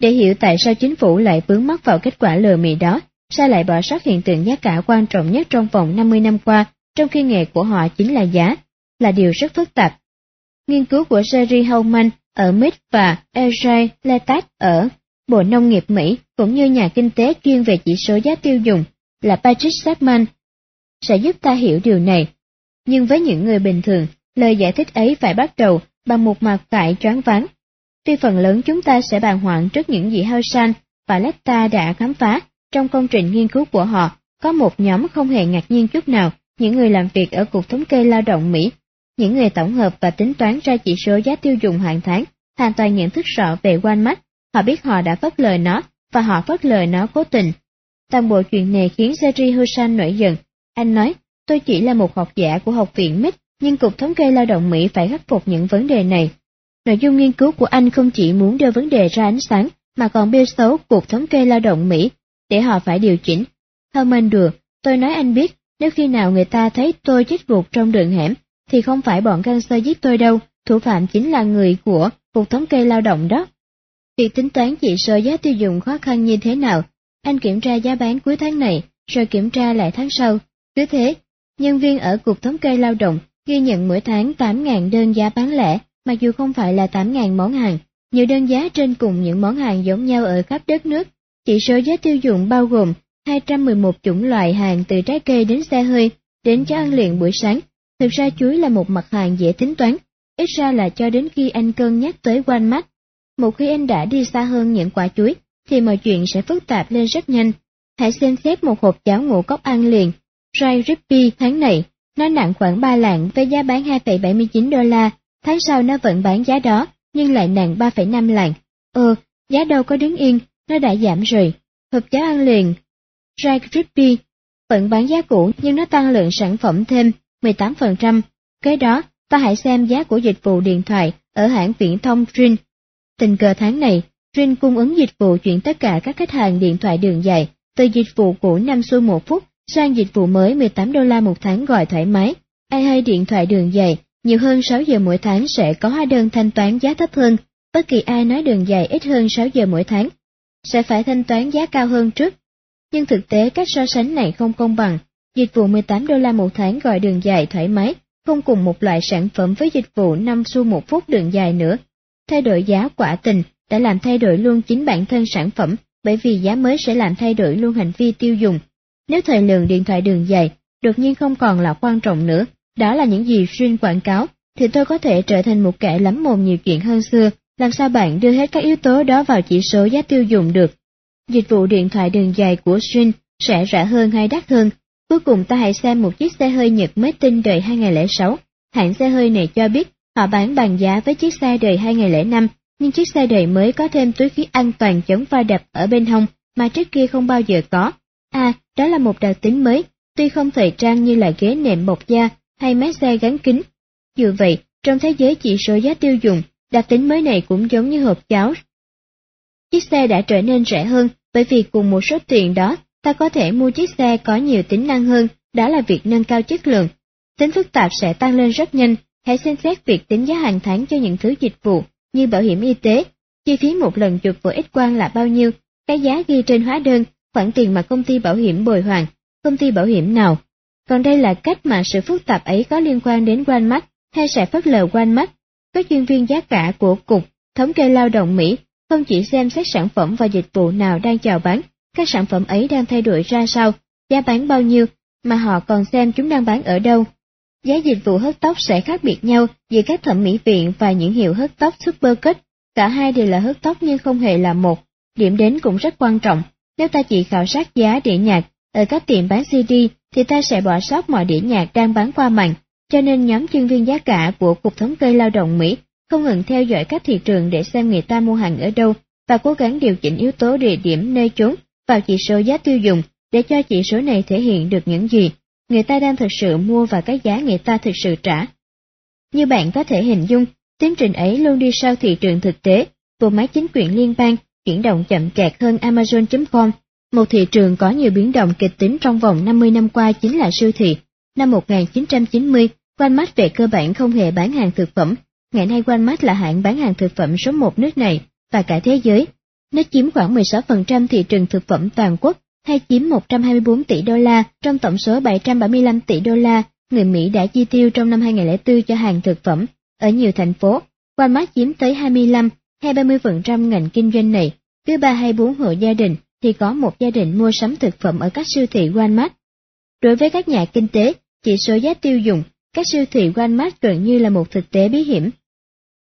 Để hiểu tại sao chính phủ lại vướng mắc vào kết quả lừa mị đó, sao lại bỏ sót hiện tượng giá cả quan trọng nhất trong vòng 50 năm qua, trong khi nghề của họ chính là giá, là điều rất phức tạp. Nghiên cứu của Jerry Howman ở MIT và E.J. Letat ở Bộ Nông nghiệp Mỹ cũng như nhà kinh tế chuyên về chỉ số giá tiêu dùng là Patrick Chapman sẽ giúp ta hiểu điều này. Nhưng với những người bình thường, lời giải thích ấy phải bắt đầu bằng một mặt tại choáng váng. Tuy phần lớn chúng ta sẽ bàng hoàng trước những gì Hausan và Letta đã khám phá trong công trình nghiên cứu của họ, có một nhóm không hề ngạc nhiên chút nào, những người làm việc ở Cục Thống kê Lao động Mỹ, những người tổng hợp và tính toán ra chỉ số giá tiêu dùng hàng tháng, hoàn toàn nhận thức rõ về Walmart, họ biết họ đã phớt lời nó, và họ phớt lời nó cố tình. Toàn bộ chuyện này khiến Jerry Hussan nổi giận. Anh nói, tôi chỉ là một học giả của học viện MIT, nhưng Cục Thống kê Lao động Mỹ phải khắc phục những vấn đề này. Nội dung nghiên cứu của anh không chỉ muốn đưa vấn đề ra ánh sáng, mà còn bêu xấu Cục Thống kê Lao động Mỹ, để họ phải điều chỉnh. Herman đùa, tôi nói anh biết, nếu khi nào người ta thấy tôi chết gục trong đường hẻm, thì không phải bọn gangster giết tôi đâu, thủ phạm chính là người của Cục Thống kê Lao động đó. Việc tính toán chỉ số giá tiêu dùng khó khăn như thế nào, anh kiểm tra giá bán cuối tháng này, rồi kiểm tra lại tháng sau. Cứ thế, nhân viên ở Cục Thống kê Lao động ghi nhận mỗi tháng 8.000 đơn giá bán lẻ, mặc dù không phải là 8.000 món hàng, nhiều đơn giá trên cùng những món hàng giống nhau ở khắp đất nước. Chỉ số giá tiêu dùng bao gồm 211 chủng loại hàng từ trái cây đến xe hơi, đến cho ăn liền buổi sáng. Thực ra chuối là một mặt hàng dễ tính toán, ít ra là cho đến khi anh cân nhắc tới Walmart. Một khi anh đã đi xa hơn những quả chuối, thì mọi chuyện sẽ phức tạp lên rất nhanh. Hãy xem xét một hộp cháo ngũ cốc ăn liền, Ray Rippy tháng này, nó nặng khoảng 3 lạng với giá bán 2,79 đô la, tháng sau nó vẫn bán giá đó, nhưng lại nặng 3,5 lạng. Ờ, giá đâu có đứng yên, nó đã giảm rồi. Hộp cháo ăn liền, Ray Rippy, vẫn bán giá cũ nhưng nó tăng lượng sản phẩm thêm 18%. Kế đó, ta hãy xem giá của dịch vụ điện thoại ở hãng viễn thông Trin. Tình cờ tháng này, Rin cung ứng dịch vụ chuyển tất cả các khách hàng điện thoại đường dài từ dịch vụ cũ 5 xu một phút sang dịch vụ mới 18 đô la một tháng gọi thoải mái. Ai hay điện thoại đường dài nhiều hơn 6 giờ mỗi tháng sẽ có hóa đơn thanh toán giá thấp hơn. Bất kỳ ai nói đường dài ít hơn 6 giờ mỗi tháng sẽ phải thanh toán giá cao hơn trước. Nhưng thực tế cách so sánh này không công bằng. Dịch vụ 18 đô la một tháng gọi đường dài thoải mái không cùng một loại sản phẩm với dịch vụ 5 xu một phút đường dài nữa. Thay đổi giá quả tình đã làm thay đổi luôn chính bản thân sản phẩm, bởi vì giá mới sẽ làm thay đổi luôn hành vi tiêu dùng. Nếu thời lượng điện thoại đường dài đột nhiên không còn là quan trọng nữa, đó là những gì xuyên quảng cáo, thì tôi có thể trở thành một kẻ lắm mồm nhiều chuyện hơn xưa, làm sao bạn đưa hết các yếu tố đó vào chỉ số giá tiêu dùng được. Dịch vụ điện thoại đường dài của Shin sẽ rẻ hơn hay đắt hơn Cuối cùng ta hãy xem một chiếc xe hơi Nhật mới tinh đời 2006. Hãng xe hơi này cho biết họ bán bằng giá với chiếc xe đời 2005, nhưng chiếc xe đời mới có thêm túi khí an toàn chống va đập ở bên hông mà trước kia không bao giờ có. À, đó là một đặc tính mới, tuy không thời trang như là ghế nệm bọc da hay máy xe gắn kính. Dù vậy, trong thế giới chỉ số giá tiêu dùng, đặc tính mới này cũng giống như hộp cháo. Chiếc xe đã trở nên rẻ hơn bởi vì cùng một số tiền đó ta có thể mua chiếc xe có nhiều tính năng hơn, đó là việc nâng cao chất lượng. Tính phức tạp sẽ tăng lên rất nhanh, hãy xem xét việc tính giá hàng tháng cho những thứ dịch vụ như bảo hiểm y tế. Chi phí một lần chụp của X quang là bao nhiêu, cái giá ghi trên hóa đơn, khoản tiền mà công ty bảo hiểm bồi hoàn, công ty bảo hiểm nào. Còn đây là cách mà sự phức tạp ấy có liên quan đến Walmart hay sẽ phớt lờ Walmart. Các chuyên viên giá cả của Cục Thống kê Lao động Mỹ không chỉ xem xét sản phẩm và dịch vụ nào đang chào bán, các sản phẩm ấy đang thay đổi ra sao, giá bán bao nhiêu, mà họ còn xem chúng đang bán ở đâu. Giá dịch vụ hớt tóc sẽ khác biệt nhau giữa các thẩm mỹ viện và những hiệu hớt tóc super kích. cả hai đều là hớt tóc nhưng không hề là một. Điểm đến cũng rất quan trọng, nếu ta chỉ khảo sát giá đĩa nhạc ở các tiệm bán CD thì ta sẽ bỏ sót mọi đĩa nhạc đang bán qua mạng. cho nên nhóm chuyên viên giá cả của Cục Thống kê Lao động Mỹ không ngừng theo dõi các thị trường để xem người ta mua hàng ở đâu và cố gắng điều chỉnh yếu tố địa điểm nơi chốn vào chỉ số giá tiêu dùng để cho chỉ số này thể hiện được những gì người ta đang thực sự mua và cái giá người ta thực sự trả. Như bạn có thể hình dung, tiến trình ấy luôn đi sau thị trường thực tế, bộ máy chính quyền liên bang chuyển động chậm kẹt hơn Amazon.com. Một thị trường có nhiều biến động kịch tính trong vòng 50 năm qua chính là siêu thị. Năm 1990, Walmart về cơ bản không hề bán hàng thực phẩm. Ngày nay Walmart là hãng bán hàng thực phẩm số một nước này và cả thế giới nó chiếm khoảng 16% thị trường thực phẩm toàn quốc hay chiếm 124 tỷ đô la trong tổng số 775 tỷ đô la người Mỹ đã chi tiêu trong năm 2004 cho hàng thực phẩm. Ở nhiều thành phố, Walmart chiếm tới 25 hay 30% ngành kinh doanh này, cứ 3 hay 4 hộ gia đình thì có một gia đình mua sắm thực phẩm ở các siêu thị Walmart. Đối với các nhà kinh tế, chỉ số giá tiêu dùng, các siêu thị Walmart gần như là một thực tế bí hiểm.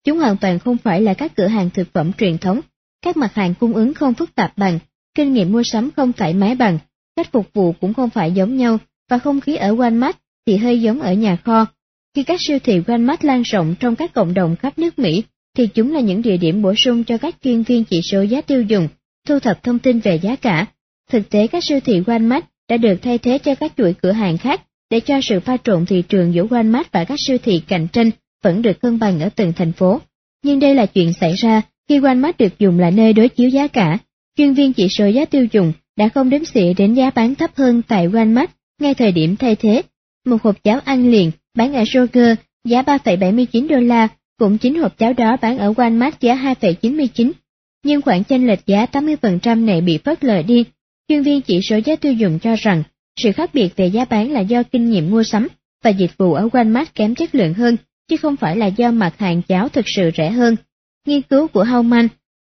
Chúng hoàn toàn không phải là các cửa hàng thực phẩm truyền thống, các mặt hàng cung ứng không phức tạp bằng, kinh nghiệm mua sắm không thoải mái bằng, cách phục vụ cũng không phải giống nhau, và không khí ở Walmart thì hơi giống ở nhà kho. Khi các siêu thị Walmart lan rộng trong các cộng đồng khắp nước Mỹ, thì chúng là những địa điểm bổ sung cho các chuyên viên chỉ số giá tiêu dùng, thu thập thông tin về giá cả. Thực tế các siêu thị Walmart đã được thay thế cho các chuỗi cửa hàng khác để cho sự pha trộn thị trường giữa Walmart và các siêu thị cạnh tranh vẫn được cân bằng ở từng thành phố. Nhưng đây là chuyện xảy ra khi Walmart được dùng là nơi đối chiếu giá cả. Chuyên viên chỉ số giá tiêu dùng đã không đếm xỉa đến giá bán thấp hơn tại Walmart ngay thời điểm thay thế. Một hộp cháo ăn liền bán ở Kroger giá 3,79 đô la, cũng chính hộp cháo đó bán ở Walmart giá 2,99. Nhưng khoản chênh lệch giá 80% này bị phớt lờ đi. Chuyên viên chỉ số giá tiêu dùng cho rằng sự khác biệt về giá bán là do kinh nghiệm mua sắm và dịch vụ ở Walmart kém chất lượng hơn, chứ không phải là do mặt hàng cháo thực sự rẻ hơn. Nghiên cứu của Hauman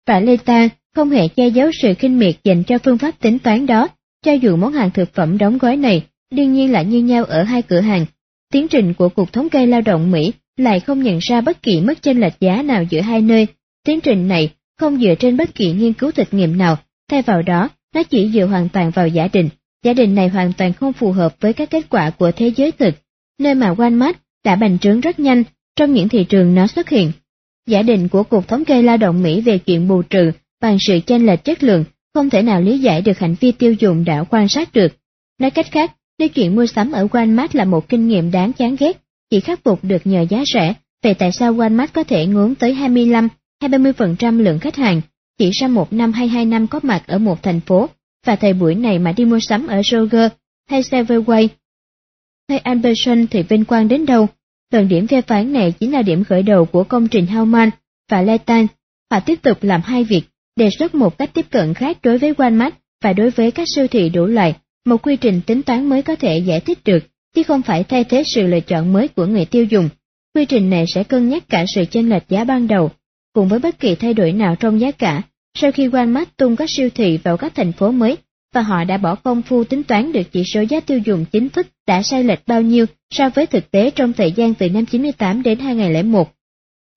và Leta không hề che giấu sự kinh miệt dành cho phương pháp tính toán đó, cho dù món hàng thực phẩm đóng gói này đương nhiên là như nhau ở hai cửa hàng. Tiến trình của Cục Thống kê Lao động Mỹ lại không nhận ra bất kỳ mức chênh lệch giá nào giữa hai nơi. Tiến trình này không dựa trên bất kỳ nghiên cứu thực nghiệm nào, thay vào đó, nó chỉ dựa hoàn toàn vào giả định. Giả định này hoàn toàn không phù hợp với các kết quả của thế giới thực, nơi mà Walmart đã bành trướng rất nhanh trong những thị trường nó xuất hiện. Giả định của Cục Thống kê Lao động Mỹ về chuyện bù trừ bằng sự chênh lệch chất lượng không thể nào lý giải được hành vi tiêu dùng đã quan sát được. Nói cách khác, nếu chuyện mua sắm ở Walmart là một kinh nghiệm đáng chán ghét, chỉ khắc phục được nhờ giá rẻ, vậy tại sao Walmart có thể ngốn tới 25 hay 30% lượng khách hàng chỉ sau một năm hay hai năm có mặt ở một thành phố, và thời buổi này mà đi mua sắm ở Kroger hay Safeway hay Albertson thì vinh quang đến đâu. Phần điểm phê phán này chính là điểm khởi đầu của công trình Hauman và Leighton. Họ tiếp tục làm hai việc, đề xuất một cách tiếp cận khác đối với Walmart và đối với các siêu thị đủ loại, một quy trình tính toán mới có thể giải thích được, chứ không phải thay thế sự lựa chọn mới của người tiêu dùng. Quy trình này sẽ cân nhắc cả sự chênh lệch giá ban đầu, cùng với bất kỳ thay đổi nào trong giá cả, sau khi Walmart tung các siêu thị vào các thành phố mới, và họ đã bỏ công phu tính toán được chỉ số giá tiêu dùng chính thức đã sai lệch bao nhiêu so với thực tế trong thời gian từ năm 98 đến 2001.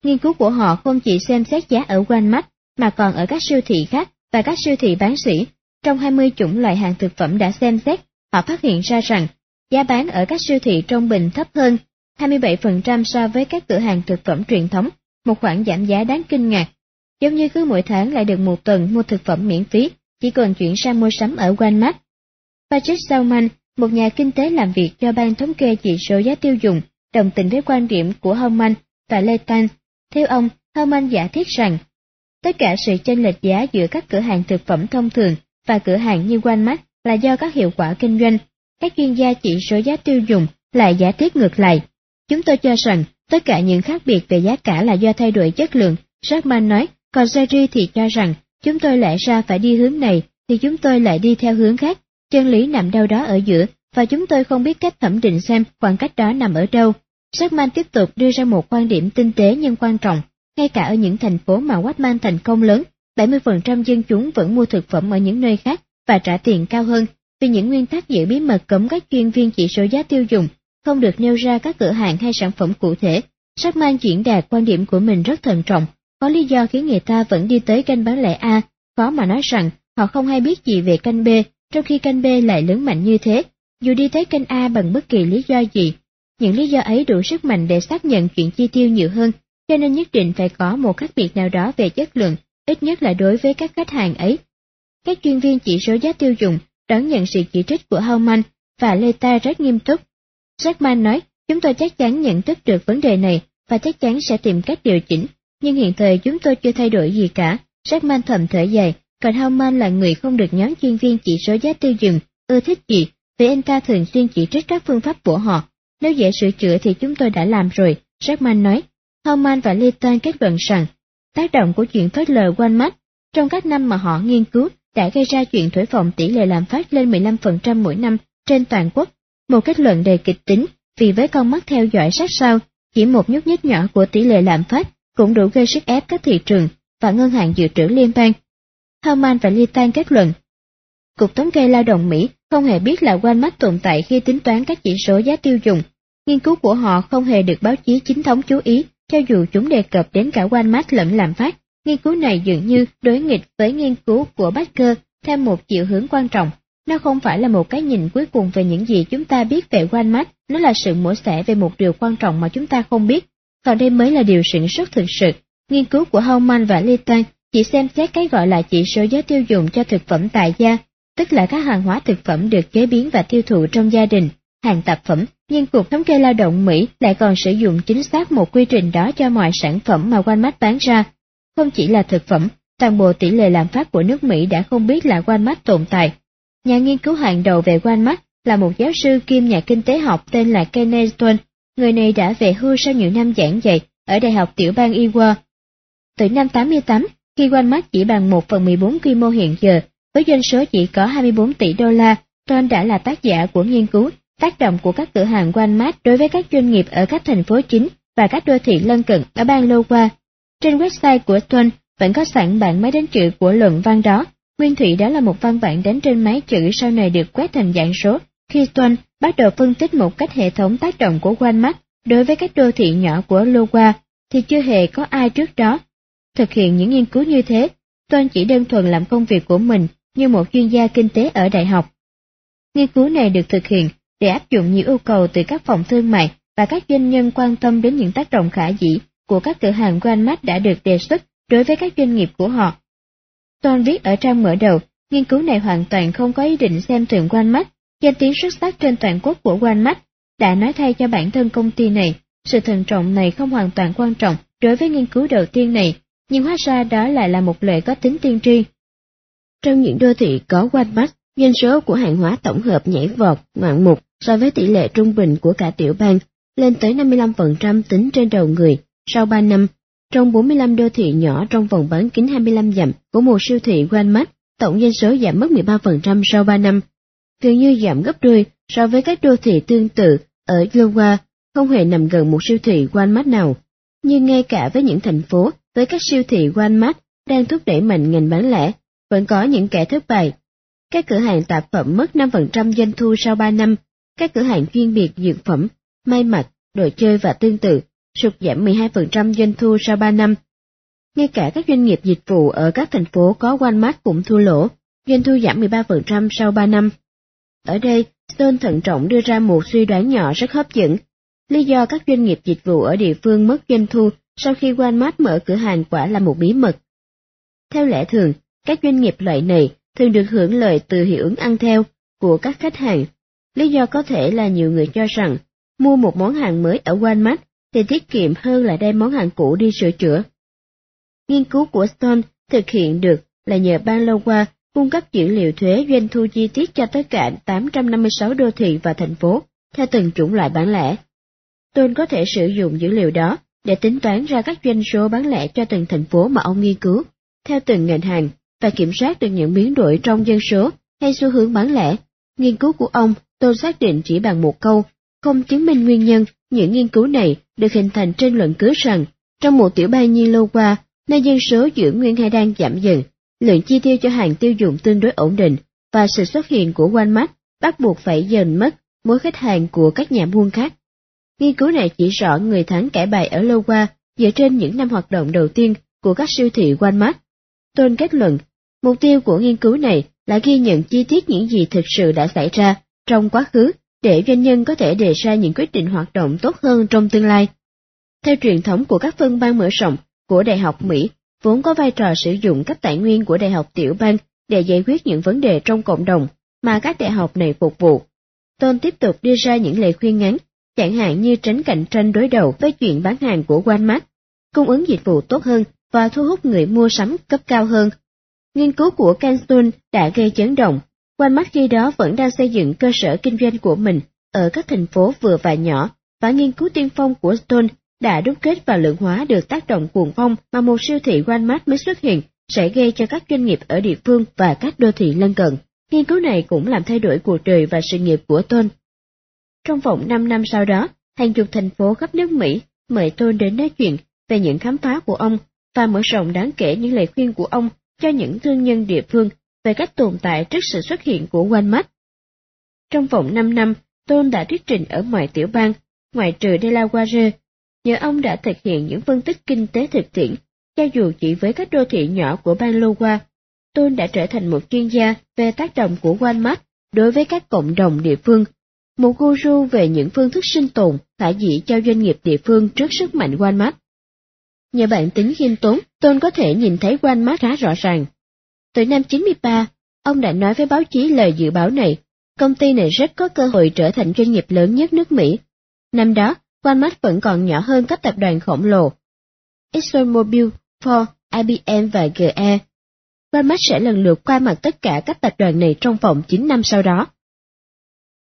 Nghiên cứu của họ không chỉ xem xét giá ở Walmart, mà còn ở các siêu thị khác và các siêu thị bán sỉ. Trong 20 chủng loại hàng thực phẩm đã xem xét, họ phát hiện ra rằng giá bán ở các siêu thị trung bình thấp hơn 27% so với các cửa hàng thực phẩm truyền thống, một khoản giảm giá đáng kinh ngạc. Giống như cứ mỗi tháng lại được một tuần mua thực phẩm miễn phí, chỉ cần chuyển sang mua sắm ở Walmart. Patrick Salman, một nhà kinh tế làm việc cho ban thống kê chỉ số giá tiêu dùng, đồng tình với quan điểm của Homan và Leighton. Theo ông, Homan giả thiết rằng Tất cả sự chênh lệch giá giữa các cửa hàng thực phẩm thông thường và cửa hàng như Walmart là do các hiệu quả kinh doanh. Các chuyên gia chỉ số giá tiêu dùng lại giả thuyết ngược lại. Chúng tôi cho rằng tất cả những khác biệt về giá cả là do thay đổi chất lượng, Jackman nói, còn Jerry thì cho rằng chúng tôi lẽ ra phải đi hướng này thì chúng tôi lại đi theo hướng khác. Chân lý nằm đâu đó ở giữa và chúng tôi không biết cách thẩm định xem khoảng cách đó nằm ở đâu. Jackman tiếp tục đưa ra một quan điểm tinh tế nhưng quan trọng ngay cả ở những thành phố mà Watman thành công lớn, 70% dân chúng vẫn mua thực phẩm ở những nơi khác và trả tiền cao hơn vì những nguyên tắc giữ bí mật cấm các chuyên viên chỉ số giá tiêu dùng, không được nêu ra các cửa hàng hay sản phẩm cụ thể. Sắc mang chuyển đạt quan điểm của mình rất thận trọng, có lý do khiến người ta vẫn đi tới kênh bán lẻ A, khó mà nói rằng họ không hay biết gì về kênh B, trong khi kênh B lại lớn mạnh như thế, dù đi tới kênh A bằng bất kỳ lý do gì. Những lý do ấy đủ sức mạnh để xác nhận chuyện chi tiêu nhiều hơn cho nên nhất định phải có một khác biệt nào đó về chất lượng, ít nhất là đối với các khách hàng ấy. Các chuyên viên chỉ số giá tiêu dùng đón nhận sự chỉ trích của Hauman và Leta rất nghiêm túc. Jackman nói, chúng tôi chắc chắn nhận thức được vấn đề này và chắc chắn sẽ tìm cách điều chỉnh, nhưng hiện thời chúng tôi chưa thay đổi gì cả. Jackman thầm thở dài, còn Hauman là người không được nhóm chuyên viên chỉ số giá tiêu dùng ưa thích gì, vì anh ta thường xuyên chỉ trích các phương pháp của họ. Nếu dễ sửa chữa thì chúng tôi đã làm rồi, Jackman nói, Herman và Leighton kết luận rằng tác động của chuyện phớt lờ Walmart trong các năm mà họ nghiên cứu đã gây ra chuyện thổi phồng tỷ lệ lạm phát lên 15% mỗi năm trên toàn quốc, một kết luận đầy kịch tính vì với con mắt theo dõi sát sao, chỉ một nhúc nhích nhỏ của tỷ lệ lạm phát cũng đủ gây sức ép các thị trường và ngân hàng dự trữ liên bang. Herman và Leighton kết luận, Cục Thống kê Lao động Mỹ không hề biết là Walmart tồn tại khi tính toán các chỉ số giá tiêu dùng. Nghiên cứu của họ không hề được báo chí chính thống chú ý, cho dù chúng đề cập đến cả Walmart lẫn lạm phát. Nghiên cứu này dường như đối nghịch với nghiên cứu của Baker theo một chiều hướng quan trọng. Nó không phải là một cái nhìn cuối cùng về những gì chúng ta biết về Walmart, nó là sự mổ xẻ về một điều quan trọng mà chúng ta không biết. Và đây mới là điều sửng sốt thực sự. Nghiên cứu của Hauman và Litan chỉ xem xét cái gọi là chỉ số giá tiêu dùng cho thực phẩm tại gia, tức là các hàng hóa thực phẩm được chế biến và tiêu thụ trong gia đình, hàng tạp phẩm, nhưng Cục Thống kê Lao động Mỹ lại còn sử dụng chính xác một quy trình đó cho mọi sản phẩm mà Walmart bán ra. Không chỉ là thực phẩm, toàn bộ tỷ lệ lạm phát của nước Mỹ đã không biết là Walmart tồn tại. Nhà nghiên cứu hàng đầu về Walmart là một giáo sư kiêm nhà kinh tế học tên là Kenneth Stone. Người này đã về hưu sau nhiều năm giảng dạy ở Đại học Tiểu bang Iowa. Từ năm 88, khi Walmart chỉ bằng 1 phần 14 quy mô hiện giờ, với doanh số chỉ có 24 tỷ đô la, Stone đã là tác giả của nghiên cứu tác động của các cửa hàng Walmart đối với các doanh nghiệp ở các thành phố chính và các đô thị lân cận ở bang Iowa. Trên website của Stone vẫn có sẵn bản máy đánh chữ của luận văn đó. Nguyên thủy đó là một văn bản đánh trên máy chữ sau này được quét thành dạng số. Khi Stone bắt đầu phân tích một cách hệ thống tác động của Walmart đối với các đô thị nhỏ của Iowa, thì chưa hề có ai trước đó thực hiện những nghiên cứu như thế. Stone chỉ đơn thuần làm công việc của mình như một chuyên gia kinh tế ở đại học. Nghiên cứu này được thực hiện để áp dụng nhiều yêu cầu từ các phòng thương mại và các doanh nhân quan tâm đến những tác động khả dĩ của các cửa hàng Walmart đã được đề xuất đối với các doanh nghiệp của họ. Toàn viết ở trang mở đầu, nghiên cứu này hoàn toàn không có ý định xem thường Walmart, danh tiếng xuất sắc trên toàn quốc của Walmart đã nói thay cho bản thân công ty này. Sự thận trọng này không hoàn toàn quan trọng đối với nghiên cứu đầu tiên này, nhưng hóa ra đó lại là một lệ có tính tiên tri. Trong những đô thị có Walmart, doanh số của hàng hóa tổng hợp nhảy vọt, ngoạn mục so với tỷ lệ trung bình của cả tiểu bang, lên tới 55% tính trên đầu người. Sau 3 năm, trong 45 đô thị nhỏ trong vòng bán kính 25 dặm của một siêu thị Walmart, tổng doanh số giảm mất 13% sau 3 năm, gần như giảm gấp đôi so với các đô thị tương tự ở Iowa, không hề nằm gần một siêu thị Walmart nào. Nhưng ngay cả với những thành phố với các siêu thị Walmart đang thúc đẩy mạnh ngành bán lẻ, vẫn có những kẻ thất bại. Các cửa hàng tạp phẩm mất 5% doanh thu sau 3 năm, các cửa hàng chuyên biệt dược phẩm, may mặc, đồ chơi và tương tự sụt giảm 12% doanh thu sau 3 năm. Ngay cả các doanh nghiệp dịch vụ ở các thành phố có Walmart cũng thua lỗ, doanh thu giảm 13% sau 3 năm. Ở đây, Stone thận trọng đưa ra một suy đoán nhỏ rất hấp dẫn. Lý do các doanh nghiệp dịch vụ ở địa phương mất doanh thu sau khi Walmart mở cửa hàng quả là một bí mật. Theo lẽ thường, các doanh nghiệp loại này thường được hưởng lợi từ hiệu ứng ăn theo của các khách hàng. Lý do có thể là nhiều người cho rằng mua một món hàng mới ở Walmart thì tiết kiệm hơn là đem món hàng cũ đi sửa chữa. Nghiên cứu của Stone thực hiện được là nhờ ban lâu qua cung cấp dữ liệu thuế doanh thu chi tiết cho tất cả 856 đô thị và thành phố, theo từng chủng loại bán lẻ. Stone có thể sử dụng dữ liệu đó để tính toán ra các doanh số bán lẻ cho từng thành phố mà ông nghiên cứu, theo từng ngành hàng, và kiểm soát được những biến đổi trong dân số hay xu hướng bán lẻ. Nghiên cứu của ông, tôi xác định chỉ bằng một câu, không chứng minh nguyên nhân, những nghiên cứu này được hình thành trên luận cứ rằng, trong một tiểu bang như lâu qua, nơi dân số giữ nguyên hay đang giảm dần, lượng chi tiêu cho hàng tiêu dùng tương đối ổn định, và sự xuất hiện của Walmart bắt buộc phải dần mất mối khách hàng của các nhà buôn khác. Nghiên cứu này chỉ rõ người thắng cải bài ở lâu qua dựa trên những năm hoạt động đầu tiên của các siêu thị Walmart. Tôn kết luận, mục tiêu của nghiên cứu này là ghi nhận chi tiết những gì thực sự đã xảy ra trong quá khứ để doanh nhân có thể đề ra những quyết định hoạt động tốt hơn trong tương lai. Theo truyền thống của các phân ban mở rộng của Đại học Mỹ, vốn có vai trò sử dụng các tài nguyên của Đại học Tiểu bang để giải quyết những vấn đề trong cộng đồng mà các đại học này phục vụ. Tôn tiếp tục đưa ra những lời khuyên ngắn, chẳng hạn như tránh cạnh tranh đối đầu với chuyện bán hàng của Walmart, cung ứng dịch vụ tốt hơn và thu hút người mua sắm cấp cao hơn. Nghiên cứu của Canstone đã gây chấn động Walmart khi đó vẫn đang xây dựng cơ sở kinh doanh của mình ở các thành phố vừa và nhỏ, và nghiên cứu tiên phong của Stone đã đúc kết và lượng hóa được tác động cuồng phong mà một siêu thị Walmart mới xuất hiện sẽ gây cho các doanh nghiệp ở địa phương và các đô thị lân cận. Nghiên cứu này cũng làm thay đổi cuộc đời và sự nghiệp của Tôn. Trong vòng 5 năm sau đó, hàng chục thành phố khắp nước Mỹ mời Tôn đến nói chuyện về những khám phá của ông và mở rộng đáng kể những lời khuyên của ông cho những thương nhân địa phương về cách tồn tại trước sự xuất hiện của Walmart. Trong vòng 5 năm, Tôn đã thuyết trình ở mọi tiểu bang, ngoại trừ Delaware, nhờ ông đã thực hiện những phân tích kinh tế thực tiễn, cho dù chỉ với các đô thị nhỏ của bang Iowa. Tôn đã trở thành một chuyên gia về tác động của Walmart đối với các cộng đồng địa phương, một guru về những phương thức sinh tồn khả dĩ cho doanh nghiệp địa phương trước sức mạnh Walmart. Nhờ bản tính khiêm tốn, Tôn có thể nhìn thấy Walmart khá rõ ràng. Từ năm 93, ông đã nói với báo chí lời dự báo này, công ty này rất có cơ hội trở thành doanh nghiệp lớn nhất nước Mỹ. Năm đó, Walmart vẫn còn nhỏ hơn các tập đoàn khổng lồ. ExxonMobil, Ford, IBM và GE. Walmart sẽ lần lượt qua mặt tất cả các tập đoàn này trong vòng 9 năm sau đó.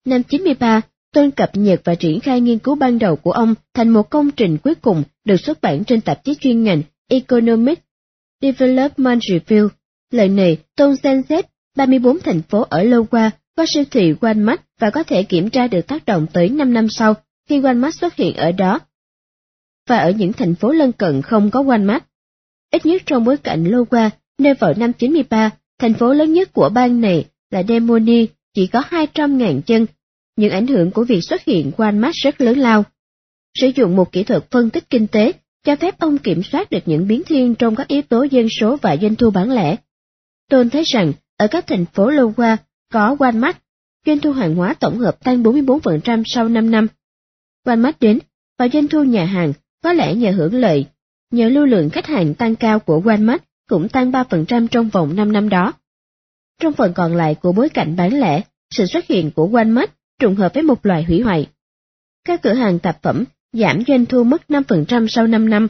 Năm 93, Tôn cập nhật và triển khai nghiên cứu ban đầu của ông thành một công trình cuối cùng được xuất bản trên tạp chí chuyên ngành Economic Development Review. Lần này, Tôn xem xét 34 thành phố ở lâu qua có siêu thị Walmart và có thể kiểm tra được tác động tới 5 năm sau khi Walmart xuất hiện ở đó. Và ở những thành phố lân cận không có Walmart. Ít nhất trong bối cảnh lâu qua, nơi vào năm 93, thành phố lớn nhất của bang này là Demoni chỉ có 200.000 dân những ảnh hưởng của việc xuất hiện Walmart rất lớn lao. Sử dụng một kỹ thuật phân tích kinh tế cho phép ông kiểm soát được những biến thiên trong các yếu tố dân số và doanh thu bán lẻ. Tôn thấy rằng, ở các thành phố lâu qua có Walmart, doanh thu hàng hóa tổng hợp tăng 44% sau 5 năm. Walmart đến, và doanh thu nhà hàng có lẽ nhờ hưởng lợi, nhờ lưu lượng khách hàng tăng cao của Walmart cũng tăng 3% trong vòng 5 năm đó. Trong phần còn lại của bối cảnh bán lẻ, sự xuất hiện của Walmart trùng hợp với một loài hủy hoại. Các cửa hàng tạp phẩm giảm doanh thu mất 5% sau 5 năm.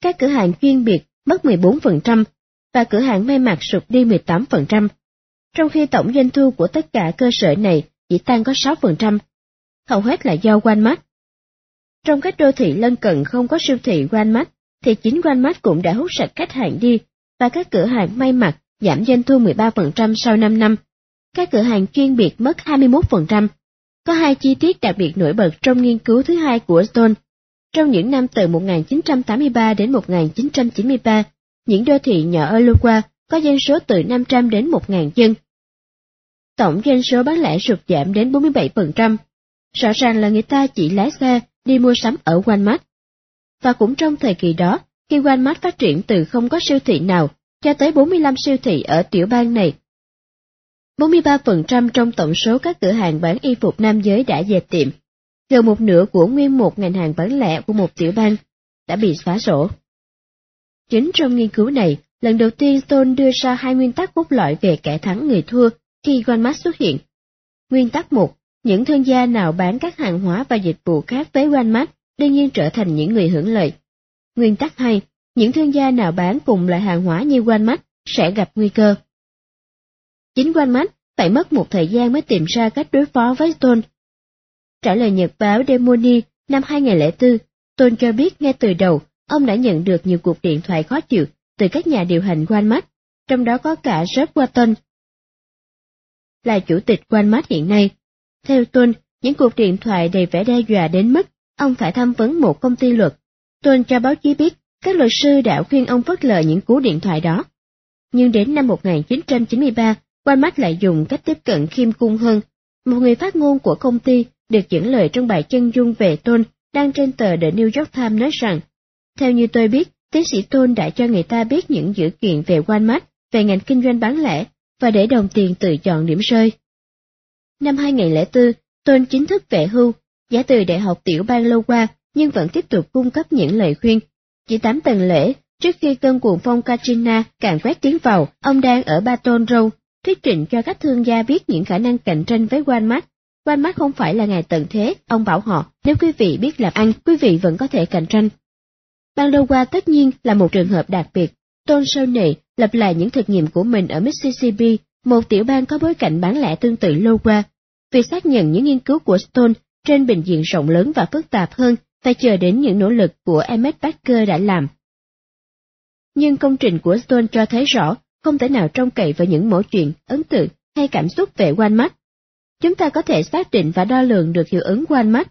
Các cửa hàng chuyên biệt mất 14% và cửa hàng may mặc sụt đi 18%. Trong khi tổng doanh thu của tất cả cơ sở này chỉ tăng có 6%, hầu hết là do Walmart. Trong các đô thị lân cận không có siêu thị Walmart, thì chính Walmart cũng đã hút sạch khách hàng đi, và các cửa hàng may mặc giảm doanh thu 13% sau 5 năm. Các cửa hàng chuyên biệt mất 21%, có hai chi tiết đặc biệt nổi bật trong nghiên cứu thứ hai của Stone. Trong những năm từ 1983 đến 1993, những đô thị nhỏ ở Lua có dân số từ 500 đến 1.000 dân. Tổng doanh số bán lẻ sụt giảm đến 47%. Rõ ràng là người ta chỉ lái xe đi mua sắm ở Walmart. Và cũng trong thời kỳ đó, khi Walmart phát triển từ không có siêu thị nào cho tới 45 siêu thị ở tiểu bang này 43% trong tổng số các cửa hàng bán y phục nam giới đã dẹp tiệm, gần một nửa của nguyên một ngành hàng bán lẻ của một tiểu bang đã bị xóa sổ. Chính trong nghiên cứu này, lần đầu tiên Stone đưa ra hai nguyên tắc cốt lõi về kẻ thắng người thua khi Walmart xuất hiện. Nguyên tắc 1. Những thương gia nào bán các hàng hóa và dịch vụ khác với Walmart đương nhiên trở thành những người hưởng lợi. Nguyên tắc 2. Những thương gia nào bán cùng loại hàng hóa như Walmart sẽ gặp nguy cơ. Chính Walmart phải mất một thời gian mới tìm ra cách đối phó với Tôn. Trả lời nhật báo Demoni năm 2004, Tôn cho biết ngay từ đầu, ông đã nhận được nhiều cuộc điện thoại khó chịu từ các nhà điều hành Walmart, trong đó có cả Jeff Walton, là chủ tịch Walmart hiện nay. Theo Tôn, những cuộc điện thoại đầy vẻ đe dọa đến mức ông phải tham vấn một công ty luật. Tôn cho báo chí biết các luật sư đã khuyên ông phớt lờ những cú điện thoại đó. Nhưng đến năm 1993, Walmart lại dùng cách tiếp cận khiêm cung hơn. Một người phát ngôn của công ty được dẫn lời trong bài chân dung về Tôn đang trên tờ The New York Times nói rằng, theo như tôi biết, tiến sĩ Tôn đã cho người ta biết những dữ kiện về Walmart, về ngành kinh doanh bán lẻ, và để đồng tiền tự chọn điểm rơi. Năm 2004, Tôn chính thức về hưu, giả từ đại học tiểu bang lâu qua, nhưng vẫn tiếp tục cung cấp những lời khuyên. Chỉ 8 tuần lễ, trước khi cơn cuồng phong Katrina càng quét tiến vào, ông đang ở Baton Rouge, thuyết trình cho các thương gia biết những khả năng cạnh tranh với Walmart. Walmart không phải là ngày tận thế, ông bảo họ, nếu quý vị biết làm ăn, quý vị vẫn có thể cạnh tranh. Ban đầu qua tất nhiên là một trường hợp đặc biệt. Tôn sau này lập lại những thực nghiệm của mình ở Mississippi, một tiểu bang có bối cảnh bán lẻ tương tự lâu qua. Việc xác nhận những nghiên cứu của Stone trên bình diện rộng lớn và phức tạp hơn phải chờ đến những nỗ lực của Emmett Baker đã làm. nhưng công trình của Stone cho thấy rõ không thể nào trông cậy vào những mẫu chuyện, ấn tượng hay cảm xúc về Walmart. Chúng ta có thể xác định và đo lường được hiệu ứng Walmart.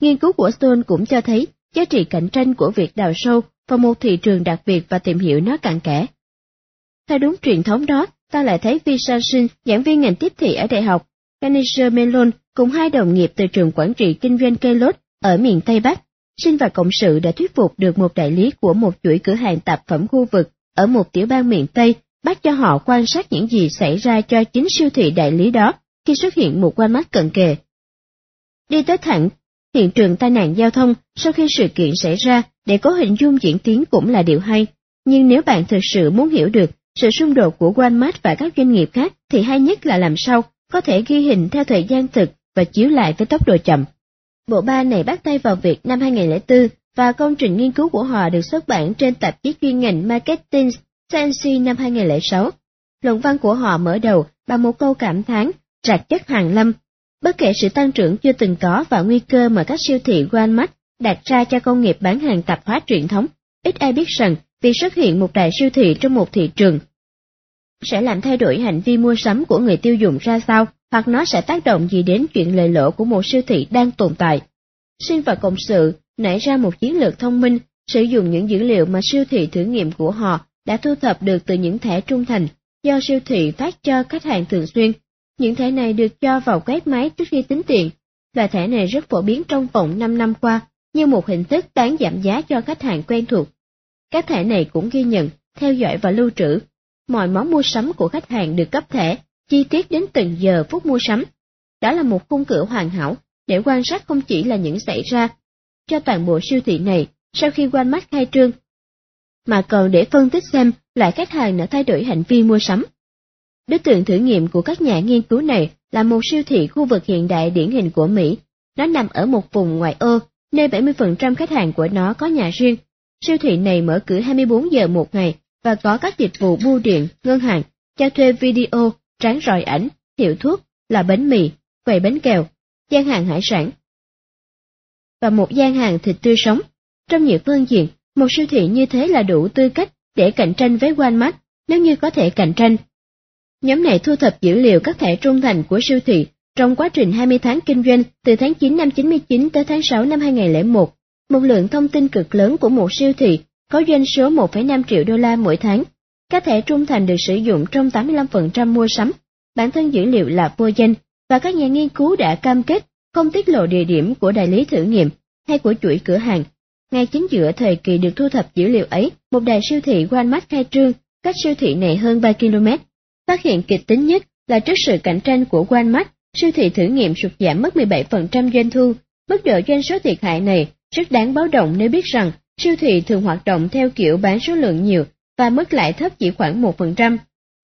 Nghiên cứu của Stone cũng cho thấy giá trị cạnh tranh của việc đào sâu vào một thị trường đặc biệt và tìm hiểu nó cặn kẽ. Theo đúng truyền thống đó, ta lại thấy Vi Singh, giảng viên ngành tiếp thị ở đại học, Carnegie Melon cùng hai đồng nghiệp từ trường quản trị kinh doanh Kellogg ở miền Tây Bắc. Sinh và cộng sự đã thuyết phục được một đại lý của một chuỗi cửa hàng tạp phẩm khu vực ở một tiểu bang miền Tây bắt cho họ quan sát những gì xảy ra cho chính siêu thị đại lý đó khi xuất hiện một quan mắt cận kề. Đi tới thẳng, hiện trường tai nạn giao thông sau khi sự kiện xảy ra để có hình dung diễn tiến cũng là điều hay, nhưng nếu bạn thực sự muốn hiểu được sự xung đột của Walmart và các doanh nghiệp khác thì hay nhất là làm sao có thể ghi hình theo thời gian thực và chiếu lại với tốc độ chậm. Bộ ba này bắt tay vào việc năm 2004 và công trình nghiên cứu của họ được xuất bản trên tạp chí chuyên ngành Marketing Sensi năm 2006. Luận văn của họ mở đầu bằng một câu cảm thán, trạc chất hàng lâm. Bất kể sự tăng trưởng chưa từng có và nguy cơ mà các siêu thị Walmart đặt ra cho công nghiệp bán hàng tạp hóa truyền thống, ít ai biết rằng việc xuất hiện một đại siêu thị trong một thị trường sẽ làm thay đổi hành vi mua sắm của người tiêu dùng ra sao, hoặc nó sẽ tác động gì đến chuyện lời lỗ của một siêu thị đang tồn tại. Sinh và cộng sự nảy ra một chiến lược thông minh, sử dụng những dữ liệu mà siêu thị thử nghiệm của họ đã thu thập được từ những thẻ trung thành do siêu thị phát cho khách hàng thường xuyên. Những thẻ này được cho vào quét máy trước khi tính tiền. và thẻ này rất phổ biến trong vòng 5 năm qua như một hình thức bán giảm giá cho khách hàng quen thuộc. Các thẻ này cũng ghi nhận, theo dõi và lưu trữ. Mọi món mua sắm của khách hàng được cấp thẻ, chi tiết đến từng giờ phút mua sắm. Đó là một khung cửa hoàn hảo để quan sát không chỉ là những xảy ra cho toàn bộ siêu thị này sau khi Walmart khai trương, mà còn để phân tích xem loại khách hàng đã thay đổi hành vi mua sắm. Đối tượng thử nghiệm của các nhà nghiên cứu này là một siêu thị khu vực hiện đại điển hình của Mỹ. Nó nằm ở một vùng ngoại ô, nơi 70% khách hàng của nó có nhà riêng. Siêu thị này mở cửa 24 giờ một ngày và có các dịch vụ bưu điện, ngân hàng, cho thuê video, tráng rọi ảnh, hiệu thuốc, là bánh mì, quầy bánh kẹo, gian hàng hải sản. Và một gian hàng thịt tươi sống. Trong nhiều phương diện, một siêu thị như thế là đủ tư cách để cạnh tranh với Walmart nếu như có thể cạnh tranh. Nhóm này thu thập dữ liệu các thẻ trung thành của siêu thị trong quá trình 20 tháng kinh doanh từ tháng 9 năm 99 tới tháng 6 năm 2001. Một lượng thông tin cực lớn của một siêu thị có doanh số 1,5 triệu đô la mỗi tháng. Các thẻ trung thành được sử dụng trong 85% mua sắm. Bản thân dữ liệu là vô danh và các nhà nghiên cứu đã cam kết không tiết lộ địa điểm của đại lý thử nghiệm hay của chuỗi cửa hàng. Ngay chính giữa thời kỳ được thu thập dữ liệu ấy, một đài siêu thị Walmart khai trương, cách siêu thị này hơn 3 km. Phát hiện kịch tính nhất là trước sự cạnh tranh của Walmart, siêu thị thử nghiệm sụt giảm mất 17% doanh thu. Mức độ doanh số thiệt hại này rất đáng báo động nếu biết rằng siêu thị thường hoạt động theo kiểu bán số lượng nhiều và mức lãi thấp chỉ khoảng 1%.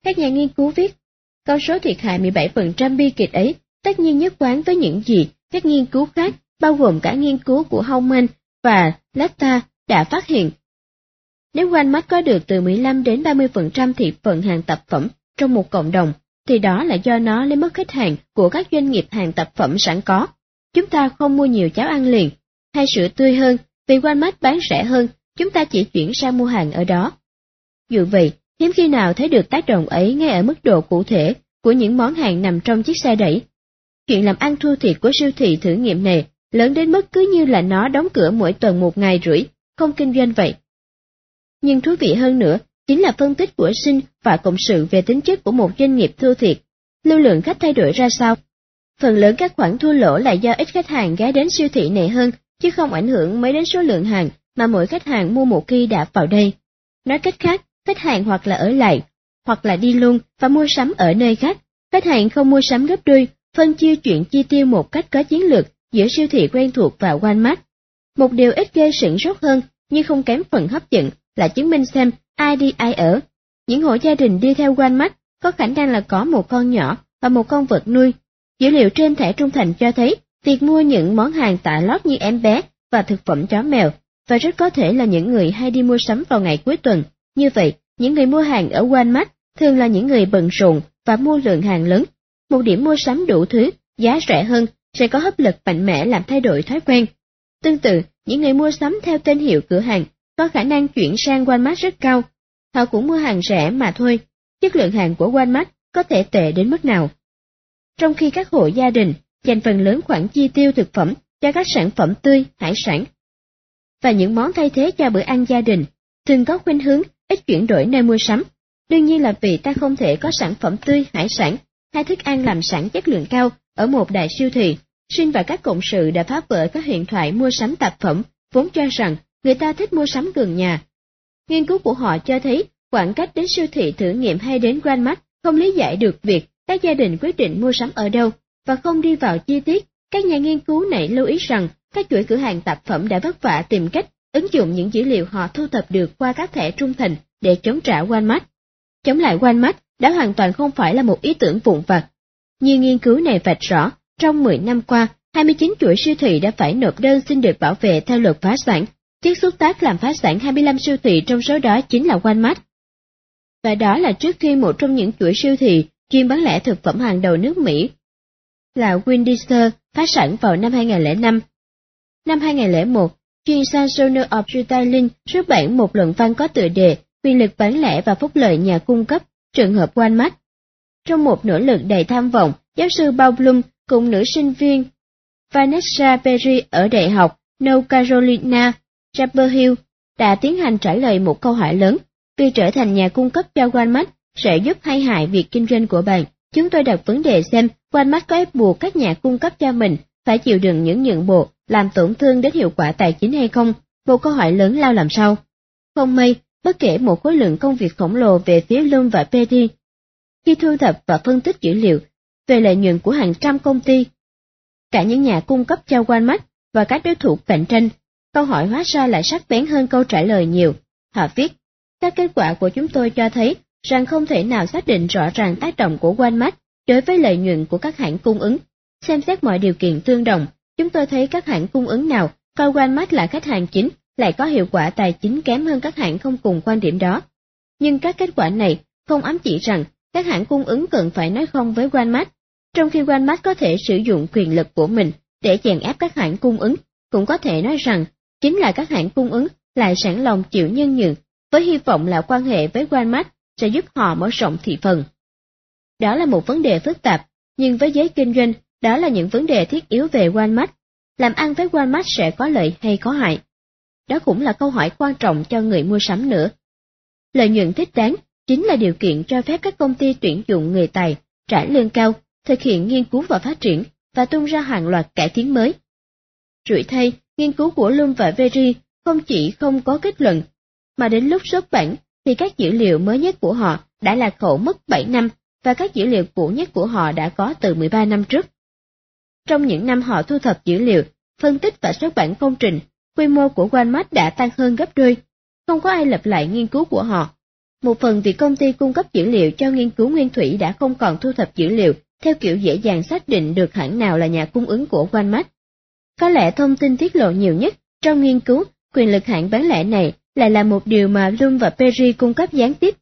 Các nhà nghiên cứu viết, con số thiệt hại 17% bi kịch ấy tất nhiên nhất quán với những gì các nghiên cứu khác, bao gồm cả nghiên cứu của Hauman và Letta đã phát hiện. Nếu Walmart có được từ 15 đến 30% thị phần hàng tập phẩm trong một cộng đồng, thì đó là do nó lấy mất khách hàng của các doanh nghiệp hàng tập phẩm sẵn có. Chúng ta không mua nhiều cháo ăn liền, hay sữa tươi hơn, vì Walmart bán rẻ hơn, chúng ta chỉ chuyển sang mua hàng ở đó. Dù vậy, hiếm khi nào thấy được tác động ấy ngay ở mức độ cụ thể của những món hàng nằm trong chiếc xe đẩy. Chuyện làm ăn thua thiệt của siêu thị thử nghiệm này lớn đến mức cứ như là nó đóng cửa mỗi tuần một ngày rưỡi, không kinh doanh vậy. Nhưng thú vị hơn nữa, chính là phân tích của sinh và cộng sự về tính chất của một doanh nghiệp thua thiệt. Lưu lượng khách thay đổi ra sao? Phần lớn các khoản thua lỗ là do ít khách hàng ghé đến siêu thị này hơn, chứ không ảnh hưởng mấy đến số lượng hàng mà mỗi khách hàng mua một khi đã vào đây. Nói cách khác, khách hàng hoặc là ở lại, hoặc là đi luôn và mua sắm ở nơi khác. Khách hàng không mua sắm gấp đôi, phân chia chuyện chi tiêu một cách có chiến lược giữa siêu thị quen thuộc và Walmart. Một điều ít gây sửng sốt hơn, nhưng không kém phần hấp dẫn, là chứng minh xem ai đi ai ở. Những hộ gia đình đi theo Walmart có khả năng là có một con nhỏ và một con vật nuôi. Dữ liệu trên thẻ trung thành cho thấy việc mua những món hàng tạ lót như em bé và thực phẩm chó mèo, và rất có thể là những người hay đi mua sắm vào ngày cuối tuần. Như vậy, những người mua hàng ở Walmart thường là những người bận rộn và mua lượng hàng lớn. Một điểm mua sắm đủ thứ, giá rẻ hơn sẽ có hấp lực mạnh mẽ làm thay đổi thói quen. Tương tự, những người mua sắm theo tên hiệu cửa hàng có khả năng chuyển sang Walmart rất cao. họ cũng mua hàng rẻ mà thôi. Chất lượng hàng của Walmart có thể tệ đến mức nào. Trong khi các hộ gia đình dành phần lớn khoản chi tiêu thực phẩm cho các sản phẩm tươi, hải sản, và những món thay thế cho bữa ăn gia đình, thường có khuynh hướng ít chuyển đổi nơi mua sắm. Đương nhiên là vì ta không thể có sản phẩm tươi, hải sản hay thức ăn làm sẵn chất lượng cao ở một đại siêu thị. sinh và các cộng sự đã phá vỡ các hiện thoại mua sắm tạp phẩm, vốn cho rằng người ta thích mua sắm gần nhà. Nghiên cứu của họ cho thấy khoảng cách đến siêu thị thử nghiệm hay đến Walmart không lý giải được việc các gia đình quyết định mua sắm ở đâu và không đi vào chi tiết. Các nhà nghiên cứu này lưu ý rằng các chuỗi cửa hàng tạp phẩm đã vất vả tìm cách ứng dụng những dữ liệu họ thu thập được qua các thẻ trung thành để chống trả Walmart. Chống lại Walmart đã hoàn toàn không phải là một ý tưởng vụn vặt. Như nghiên cứu này vạch rõ, trong 10 năm qua, 29 chuỗi siêu thị đã phải nộp đơn xin được bảo vệ theo luật phá sản. Chiếc xúc tác làm phá sản 25 siêu thị trong số đó chính là Walmart. Và đó là trước khi một trong những chuỗi siêu thị chuyên bán lẻ thực phẩm hàng đầu nước Mỹ là Windister phá sản vào năm 2005. Năm 2001, chuyên san Journal of Retailing xuất bản một luận văn có tựa đề Quyền lực bán lẻ và phúc lợi nhà cung cấp, trường hợp Walmart. Trong một nỗ lực đầy tham vọng, giáo sư Paul Bloom cùng nữ sinh viên Vanessa Perry ở Đại học North Carolina, Chapel Hill đã tiến hành trả lời một câu hỏi lớn, Vì trở thành nhà cung cấp cho Walmart sẽ giúp hay hại việc kinh doanh của bạn. Chúng tôi đặt vấn đề xem Walmart có ép buộc các nhà cung cấp cho mình phải chịu đựng những nhượng bộ làm tổn thương đến hiệu quả tài chính hay không, một câu hỏi lớn lao làm sao. Không may, bất kể một khối lượng công việc khổng lồ về phía Lum và Petty, khi thu thập và phân tích dữ liệu về lợi nhuận của hàng trăm công ty, cả những nhà cung cấp cho Walmart và các đối thủ cạnh tranh, câu hỏi hóa ra lại sắc bén hơn câu trả lời nhiều. Họ viết, các kết quả của chúng tôi cho thấy rằng không thể nào xác định rõ ràng tác động của Walmart đối với lợi nhuận của các hãng cung ứng. Xem xét mọi điều kiện tương đồng, chúng tôi thấy các hãng cung ứng nào coi Walmart là khách hàng chính lại có hiệu quả tài chính kém hơn các hãng không cùng quan điểm đó. Nhưng các kết quả này không ám chỉ rằng các hãng cung ứng cần phải nói không với Walmart, trong khi Walmart có thể sử dụng quyền lực của mình để chèn ép các hãng cung ứng, cũng có thể nói rằng chính là các hãng cung ứng lại sẵn lòng chịu nhân nhượng với hy vọng là quan hệ với Walmart sẽ giúp họ mở rộng thị phần. Đó là một vấn đề phức tạp, nhưng với giới kinh doanh, đó là những vấn đề thiết yếu về Walmart. Làm ăn với Walmart sẽ có lợi hay có hại? Đó cũng là câu hỏi quan trọng cho người mua sắm nữa. Lợi nhuận thích đáng chính là điều kiện cho phép các công ty tuyển dụng người tài, trả lương cao, thực hiện nghiên cứu và phát triển, và tung ra hàng loạt cải tiến mới. Rủi thay, nghiên cứu của Lum và Veri không chỉ không có kết luận, mà đến lúc xuất bản thì các dữ liệu mới nhất của họ đã lạc khẩu mất 7 năm và các dữ liệu cũ nhất của họ đã có từ 13 năm trước. Trong những năm họ thu thập dữ liệu, phân tích và xuất bản công trình, quy mô của Walmart đã tăng hơn gấp đôi. Không có ai lập lại nghiên cứu của họ. Một phần vì công ty cung cấp dữ liệu cho nghiên cứu nguyên thủy đã không còn thu thập dữ liệu theo kiểu dễ dàng xác định được hãng nào là nhà cung ứng của Walmart. Có lẽ thông tin tiết lộ nhiều nhất trong nghiên cứu quyền lực hãng bán lẻ này lại là một điều mà Lum và Perry cung cấp gián tiếp.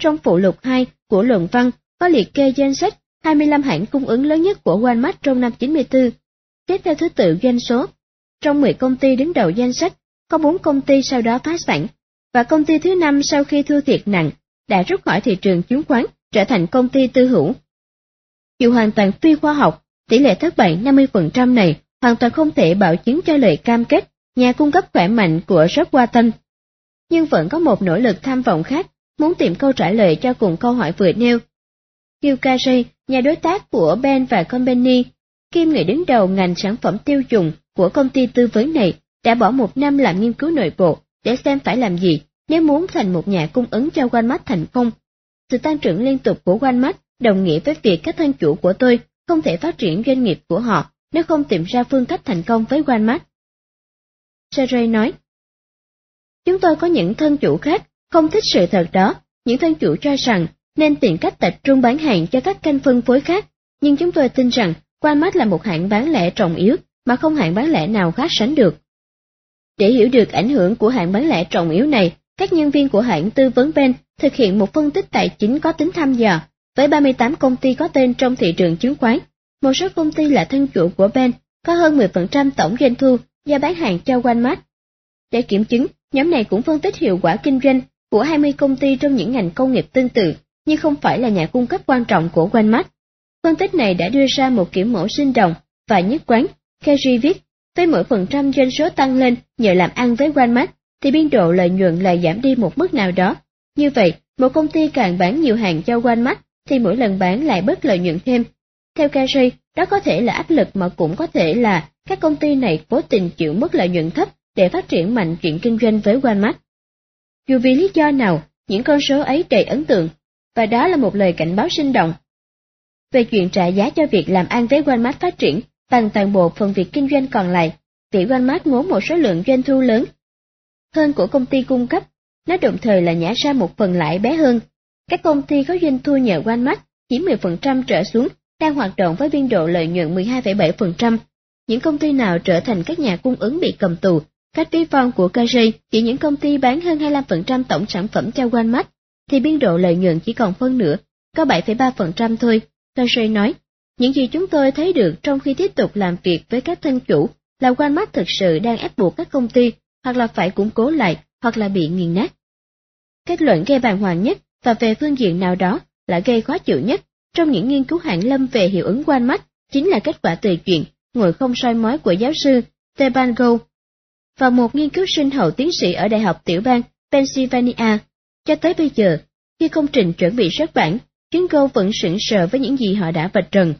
Trong phụ lục 2 của luận văn có liệt kê danh sách 25 hãng cung ứng lớn nhất của Walmart trong năm 94, xếp theo thứ tự doanh số. Trong 10 công ty đứng đầu danh sách, có 4 công ty sau đó phá sản, và công ty thứ năm sau khi thua thiệt nặng, đã rút khỏi thị trường chứng khoán, trở thành công ty tư hữu. Dù hoàn toàn phi khoa học, tỷ lệ thất bại 50% này hoàn toàn không thể bảo chứng cho lời cam kết nhà cung cấp khỏe mạnh của Rockwater. Nhưng vẫn có một nỗ lực tham vọng khác, muốn tìm câu trả lời cho cùng câu hỏi vừa nêu. Hugh nhà đối tác của Ben và Company, kim người đứng đầu ngành sản phẩm tiêu dùng của công ty tư vấn này, đã bỏ một năm làm nghiên cứu nội bộ để xem phải làm gì nếu muốn thành một nhà cung ứng cho Walmart thành công. Sự tăng trưởng liên tục của Walmart đồng nghĩa với việc các thân chủ của tôi không thể phát triển doanh nghiệp của họ nếu không tìm ra phương cách thành công với Walmart. Sergey nói, Chúng tôi có những thân chủ khác không thích sự thật đó, những thân chủ cho rằng nên tìm cách tập trung bán hàng cho các kênh phân phối khác, nhưng chúng tôi tin rằng Walmart là một hãng bán lẻ trọng yếu mà không hãng bán lẻ nào khác sánh được. Để hiểu được ảnh hưởng của hãng bán lẻ trọng yếu này, các nhân viên của hãng tư vấn Ben thực hiện một phân tích tài chính có tính thăm dò, với 38 công ty có tên trong thị trường chứng khoán. Một số công ty là thân chủ của Ben, có hơn 10% tổng doanh thu do bán hàng cho Walmart. Để kiểm chứng, nhóm này cũng phân tích hiệu quả kinh doanh của 20 công ty trong những ngành công nghiệp tương tự, nhưng không phải là nhà cung cấp quan trọng của Walmart. Phân tích này đã đưa ra một kiểu mẫu sinh động và nhất quán. Kerry viết, với mỗi phần trăm doanh số tăng lên nhờ làm ăn với Walmart, thì biên độ lợi nhuận lại giảm đi một mức nào đó. Như vậy, một công ty càng bán nhiều hàng cho Walmart, thì mỗi lần bán lại bớt lợi nhuận thêm. Theo Gary, đó có thể là áp lực mà cũng có thể là các công ty này cố tình chịu mức lợi nhuận thấp để phát triển mạnh chuyện kinh doanh với Walmart. Dù vì lý do nào, những con số ấy đầy ấn tượng, và đó là một lời cảnh báo sinh động. Về chuyện trả giá cho việc làm ăn với Walmart phát triển bằng toàn bộ phần việc kinh doanh còn lại, tỷ Walmart ngốn một số lượng doanh thu lớn hơn của công ty cung cấp, nó đồng thời là nhả ra một phần lãi bé hơn. Các công ty có doanh thu nhờ Walmart chiếm 10% trở xuống đang hoạt động với biên độ lợi nhuận 12,7%. Những công ty nào trở thành các nhà cung ứng bị cầm tù Cách ví von của Kajay chỉ những công ty bán hơn 25% tổng sản phẩm cho Walmart, thì biên độ lợi nhuận chỉ còn phân nửa, có 7,3% thôi, Kajay nói. Những gì chúng tôi thấy được trong khi tiếp tục làm việc với các thân chủ là Walmart thực sự đang ép buộc các công ty hoặc là phải củng cố lại hoặc là bị nghiền nát. Kết luận gây bàng hoàng nhất và về phương diện nào đó là gây khó chịu nhất trong những nghiên cứu hạng lâm về hiệu ứng Walmart chính là kết quả từ chuyện ngồi không soi mói của giáo sư Teban Go và một nghiên cứu sinh hậu tiến sĩ ở Đại học Tiểu bang Pennsylvania. Cho tới bây giờ, khi công trình chuẩn bị xuất bản, chúng cô vẫn sững sờ với những gì họ đã vạch trần.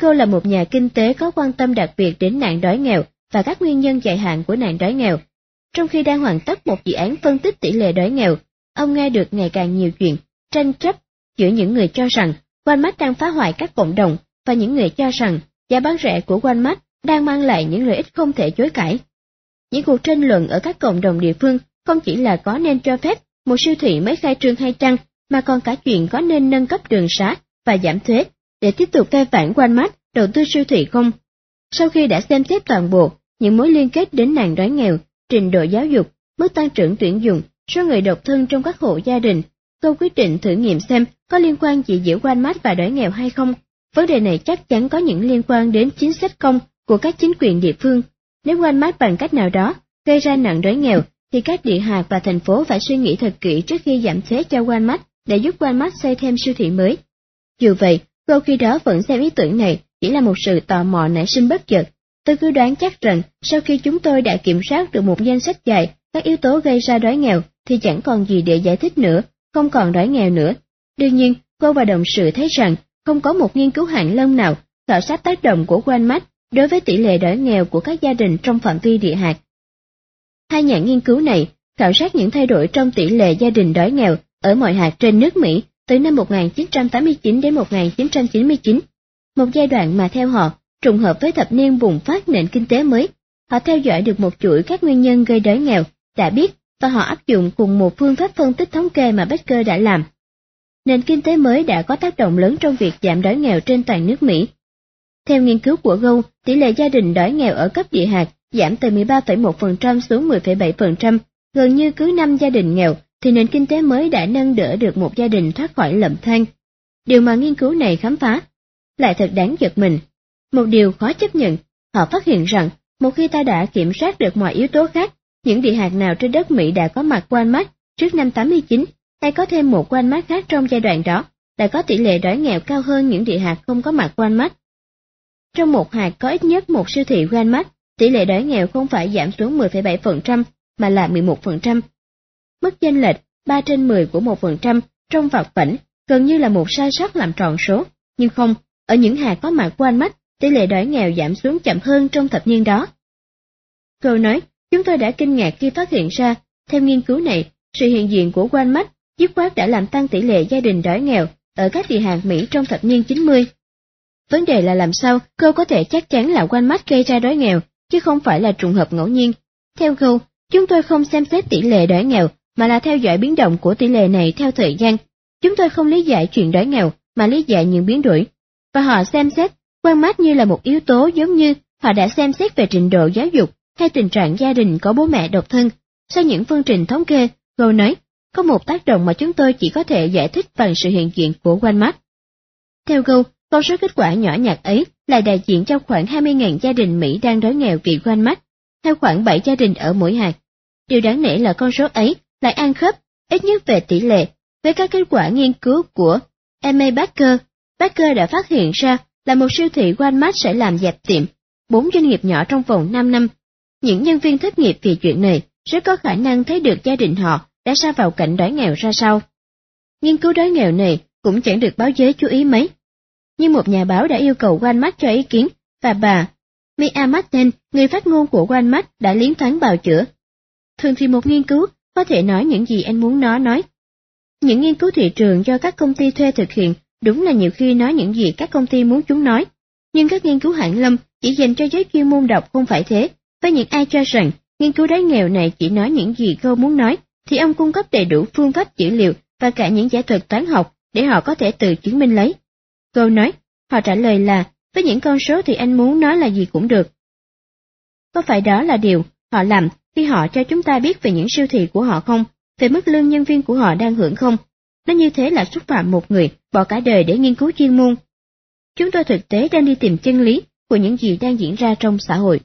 Cô là một nhà kinh tế có quan tâm đặc biệt đến nạn đói nghèo và các nguyên nhân dài hạn của nạn đói nghèo. Trong khi đang hoàn tất một dự án phân tích tỷ lệ đói nghèo, ông nghe được ngày càng nhiều chuyện, tranh chấp giữa những người cho rằng Walmart đang phá hoại các cộng đồng và những người cho rằng giá bán rẻ của Walmart đang mang lại những lợi ích không thể chối cãi. Những cuộc tranh luận ở các cộng đồng địa phương không chỉ là có nên cho phép một siêu thị mới khai trương hay chăng, mà còn cả chuyện có nên nâng cấp đường xá và giảm thuế để tiếp tục cai phản mắt đầu tư siêu thị không. Sau khi đã xem xét toàn bộ những mối liên kết đến nạn đói nghèo, trình độ giáo dục, mức tăng trưởng tuyển dụng, số người độc thân trong các hộ gia đình, tôi quyết định thử nghiệm xem có liên quan gì giữa quanh mắt và đói nghèo hay không. Vấn đề này chắc chắn có những liên quan đến chính sách công của các chính quyền địa phương nếu quanh mắt bằng cách nào đó gây ra nạn đói nghèo, thì các địa hạt và thành phố phải suy nghĩ thật kỹ trước khi giảm thuế cho Walmart để giúp Walmart xây thêm siêu thị mới. Dù vậy, cô khi đó vẫn xem ý tưởng này chỉ là một sự tò mò nảy sinh bất chợt. Tôi cứ đoán chắc rằng sau khi chúng tôi đã kiểm soát được một danh sách dài các yếu tố gây ra đói nghèo thì chẳng còn gì để giải thích nữa, không còn đói nghèo nữa. Đương nhiên, cô và đồng sự thấy rằng không có một nghiên cứu hạng lâm nào khảo sát tác động của Walmart đối với tỷ lệ đói nghèo của các gia đình trong phạm vi địa hạt. Hai nhà nghiên cứu này khảo sát những thay đổi trong tỷ lệ gia đình đói nghèo ở mọi hạt trên nước Mỹ từ năm 1989 đến 1999, một giai đoạn mà theo họ trùng hợp với thập niên bùng phát nền kinh tế mới. Họ theo dõi được một chuỗi các nguyên nhân gây đói nghèo, đã biết và họ áp dụng cùng một phương pháp phân tích thống kê mà Becker đã làm. Nền kinh tế mới đã có tác động lớn trong việc giảm đói nghèo trên toàn nước Mỹ theo nghiên cứu của Gâu, tỷ lệ gia đình đói nghèo ở cấp địa hạt giảm từ 13,1% xuống 10,7%, gần như cứ 5 gia đình nghèo thì nền kinh tế mới đã nâng đỡ được một gia đình thoát khỏi lầm than. Điều mà nghiên cứu này khám phá lại thật đáng giật mình. Một điều khó chấp nhận, họ phát hiện rằng một khi ta đã kiểm soát được mọi yếu tố khác, những địa hạt nào trên đất Mỹ đã có mặt quan mắt trước năm 89 hay có thêm một quan mắt khác trong giai đoạn đó, đã có tỷ lệ đói nghèo cao hơn những địa hạt không có mặt quan mắt. Trong một hạt có ít nhất một siêu thị Walmart, tỷ lệ đói nghèo không phải giảm xuống 10,7% mà là 11%. Mức chênh lệch 3 trên 10 của 1% trong vặt vảnh gần như là một sai sót làm tròn số, nhưng không, ở những hạt có mặt Walmart, tỷ lệ đói nghèo giảm xuống chậm hơn trong thập niên đó. Cô nói, chúng tôi đã kinh ngạc khi phát hiện ra, theo nghiên cứu này, sự hiện diện của Walmart dứt khoát đã làm tăng tỷ lệ gia đình đói nghèo ở các địa hạt Mỹ trong thập niên 90. Vấn đề là làm sao cô có thể chắc chắn là Walmart gây ra đói nghèo, chứ không phải là trùng hợp ngẫu nhiên. Theo cô chúng tôi không xem xét tỷ lệ đói nghèo, mà là theo dõi biến động của tỷ lệ này theo thời gian. Chúng tôi không lý giải chuyện đói nghèo, mà lý giải những biến đổi. Và họ xem xét quan mát như là một yếu tố giống như họ đã xem xét về trình độ giáo dục hay tình trạng gia đình có bố mẹ độc thân. Sau những phương trình thống kê, Go nói, có một tác động mà chúng tôi chỉ có thể giải thích bằng sự hiện diện của Walmart. Theo Go, con số kết quả nhỏ nhặt ấy là đại diện cho khoảng 20.000 gia đình Mỹ đang đói nghèo vì quan mắt, theo khoảng 7 gia đình ở mỗi hạt. Điều đáng nể là con số ấy lại ăn khớp ít nhất về tỷ lệ. Với các kết quả nghiên cứu của Emma Baker, Baker đã phát hiện ra là một siêu thị Walmart sẽ làm dẹp tiệm, bốn doanh nghiệp nhỏ trong vòng 5 năm. Những nhân viên thất nghiệp vì chuyện này rất có khả năng thấy được gia đình họ đã sa vào cảnh đói nghèo ra sao. Nghiên cứu đói nghèo này cũng chẳng được báo giới chú ý mấy. Nhưng một nhà báo đã yêu cầu Walmart cho ý kiến, và bà Mia Martin, người phát ngôn của Walmart, đã liến thoáng bào chữa. Thường thì một nghiên cứu có thể nói những gì anh muốn nó nói. Những nghiên cứu thị trường do các công ty thuê thực hiện đúng là nhiều khi nói những gì các công ty muốn chúng nói. Nhưng các nghiên cứu hạng lâm chỉ dành cho giới chuyên môn đọc không phải thế. Với những ai cho rằng nghiên cứu đáy nghèo này chỉ nói những gì câu muốn nói, thì ông cung cấp đầy đủ phương pháp dữ liệu và cả những giải thuật toán học để họ có thể tự chứng minh lấy. Câu nói, họ trả lời là, với những con số thì anh muốn nói là gì cũng được. Có phải đó là điều họ làm khi họ cho chúng ta biết về những siêu thị của họ không, về mức lương nhân viên của họ đang hưởng không? Nó như thế là xúc phạm một người bỏ cả đời để nghiên cứu chuyên môn. Chúng tôi thực tế đang đi tìm chân lý của những gì đang diễn ra trong xã hội.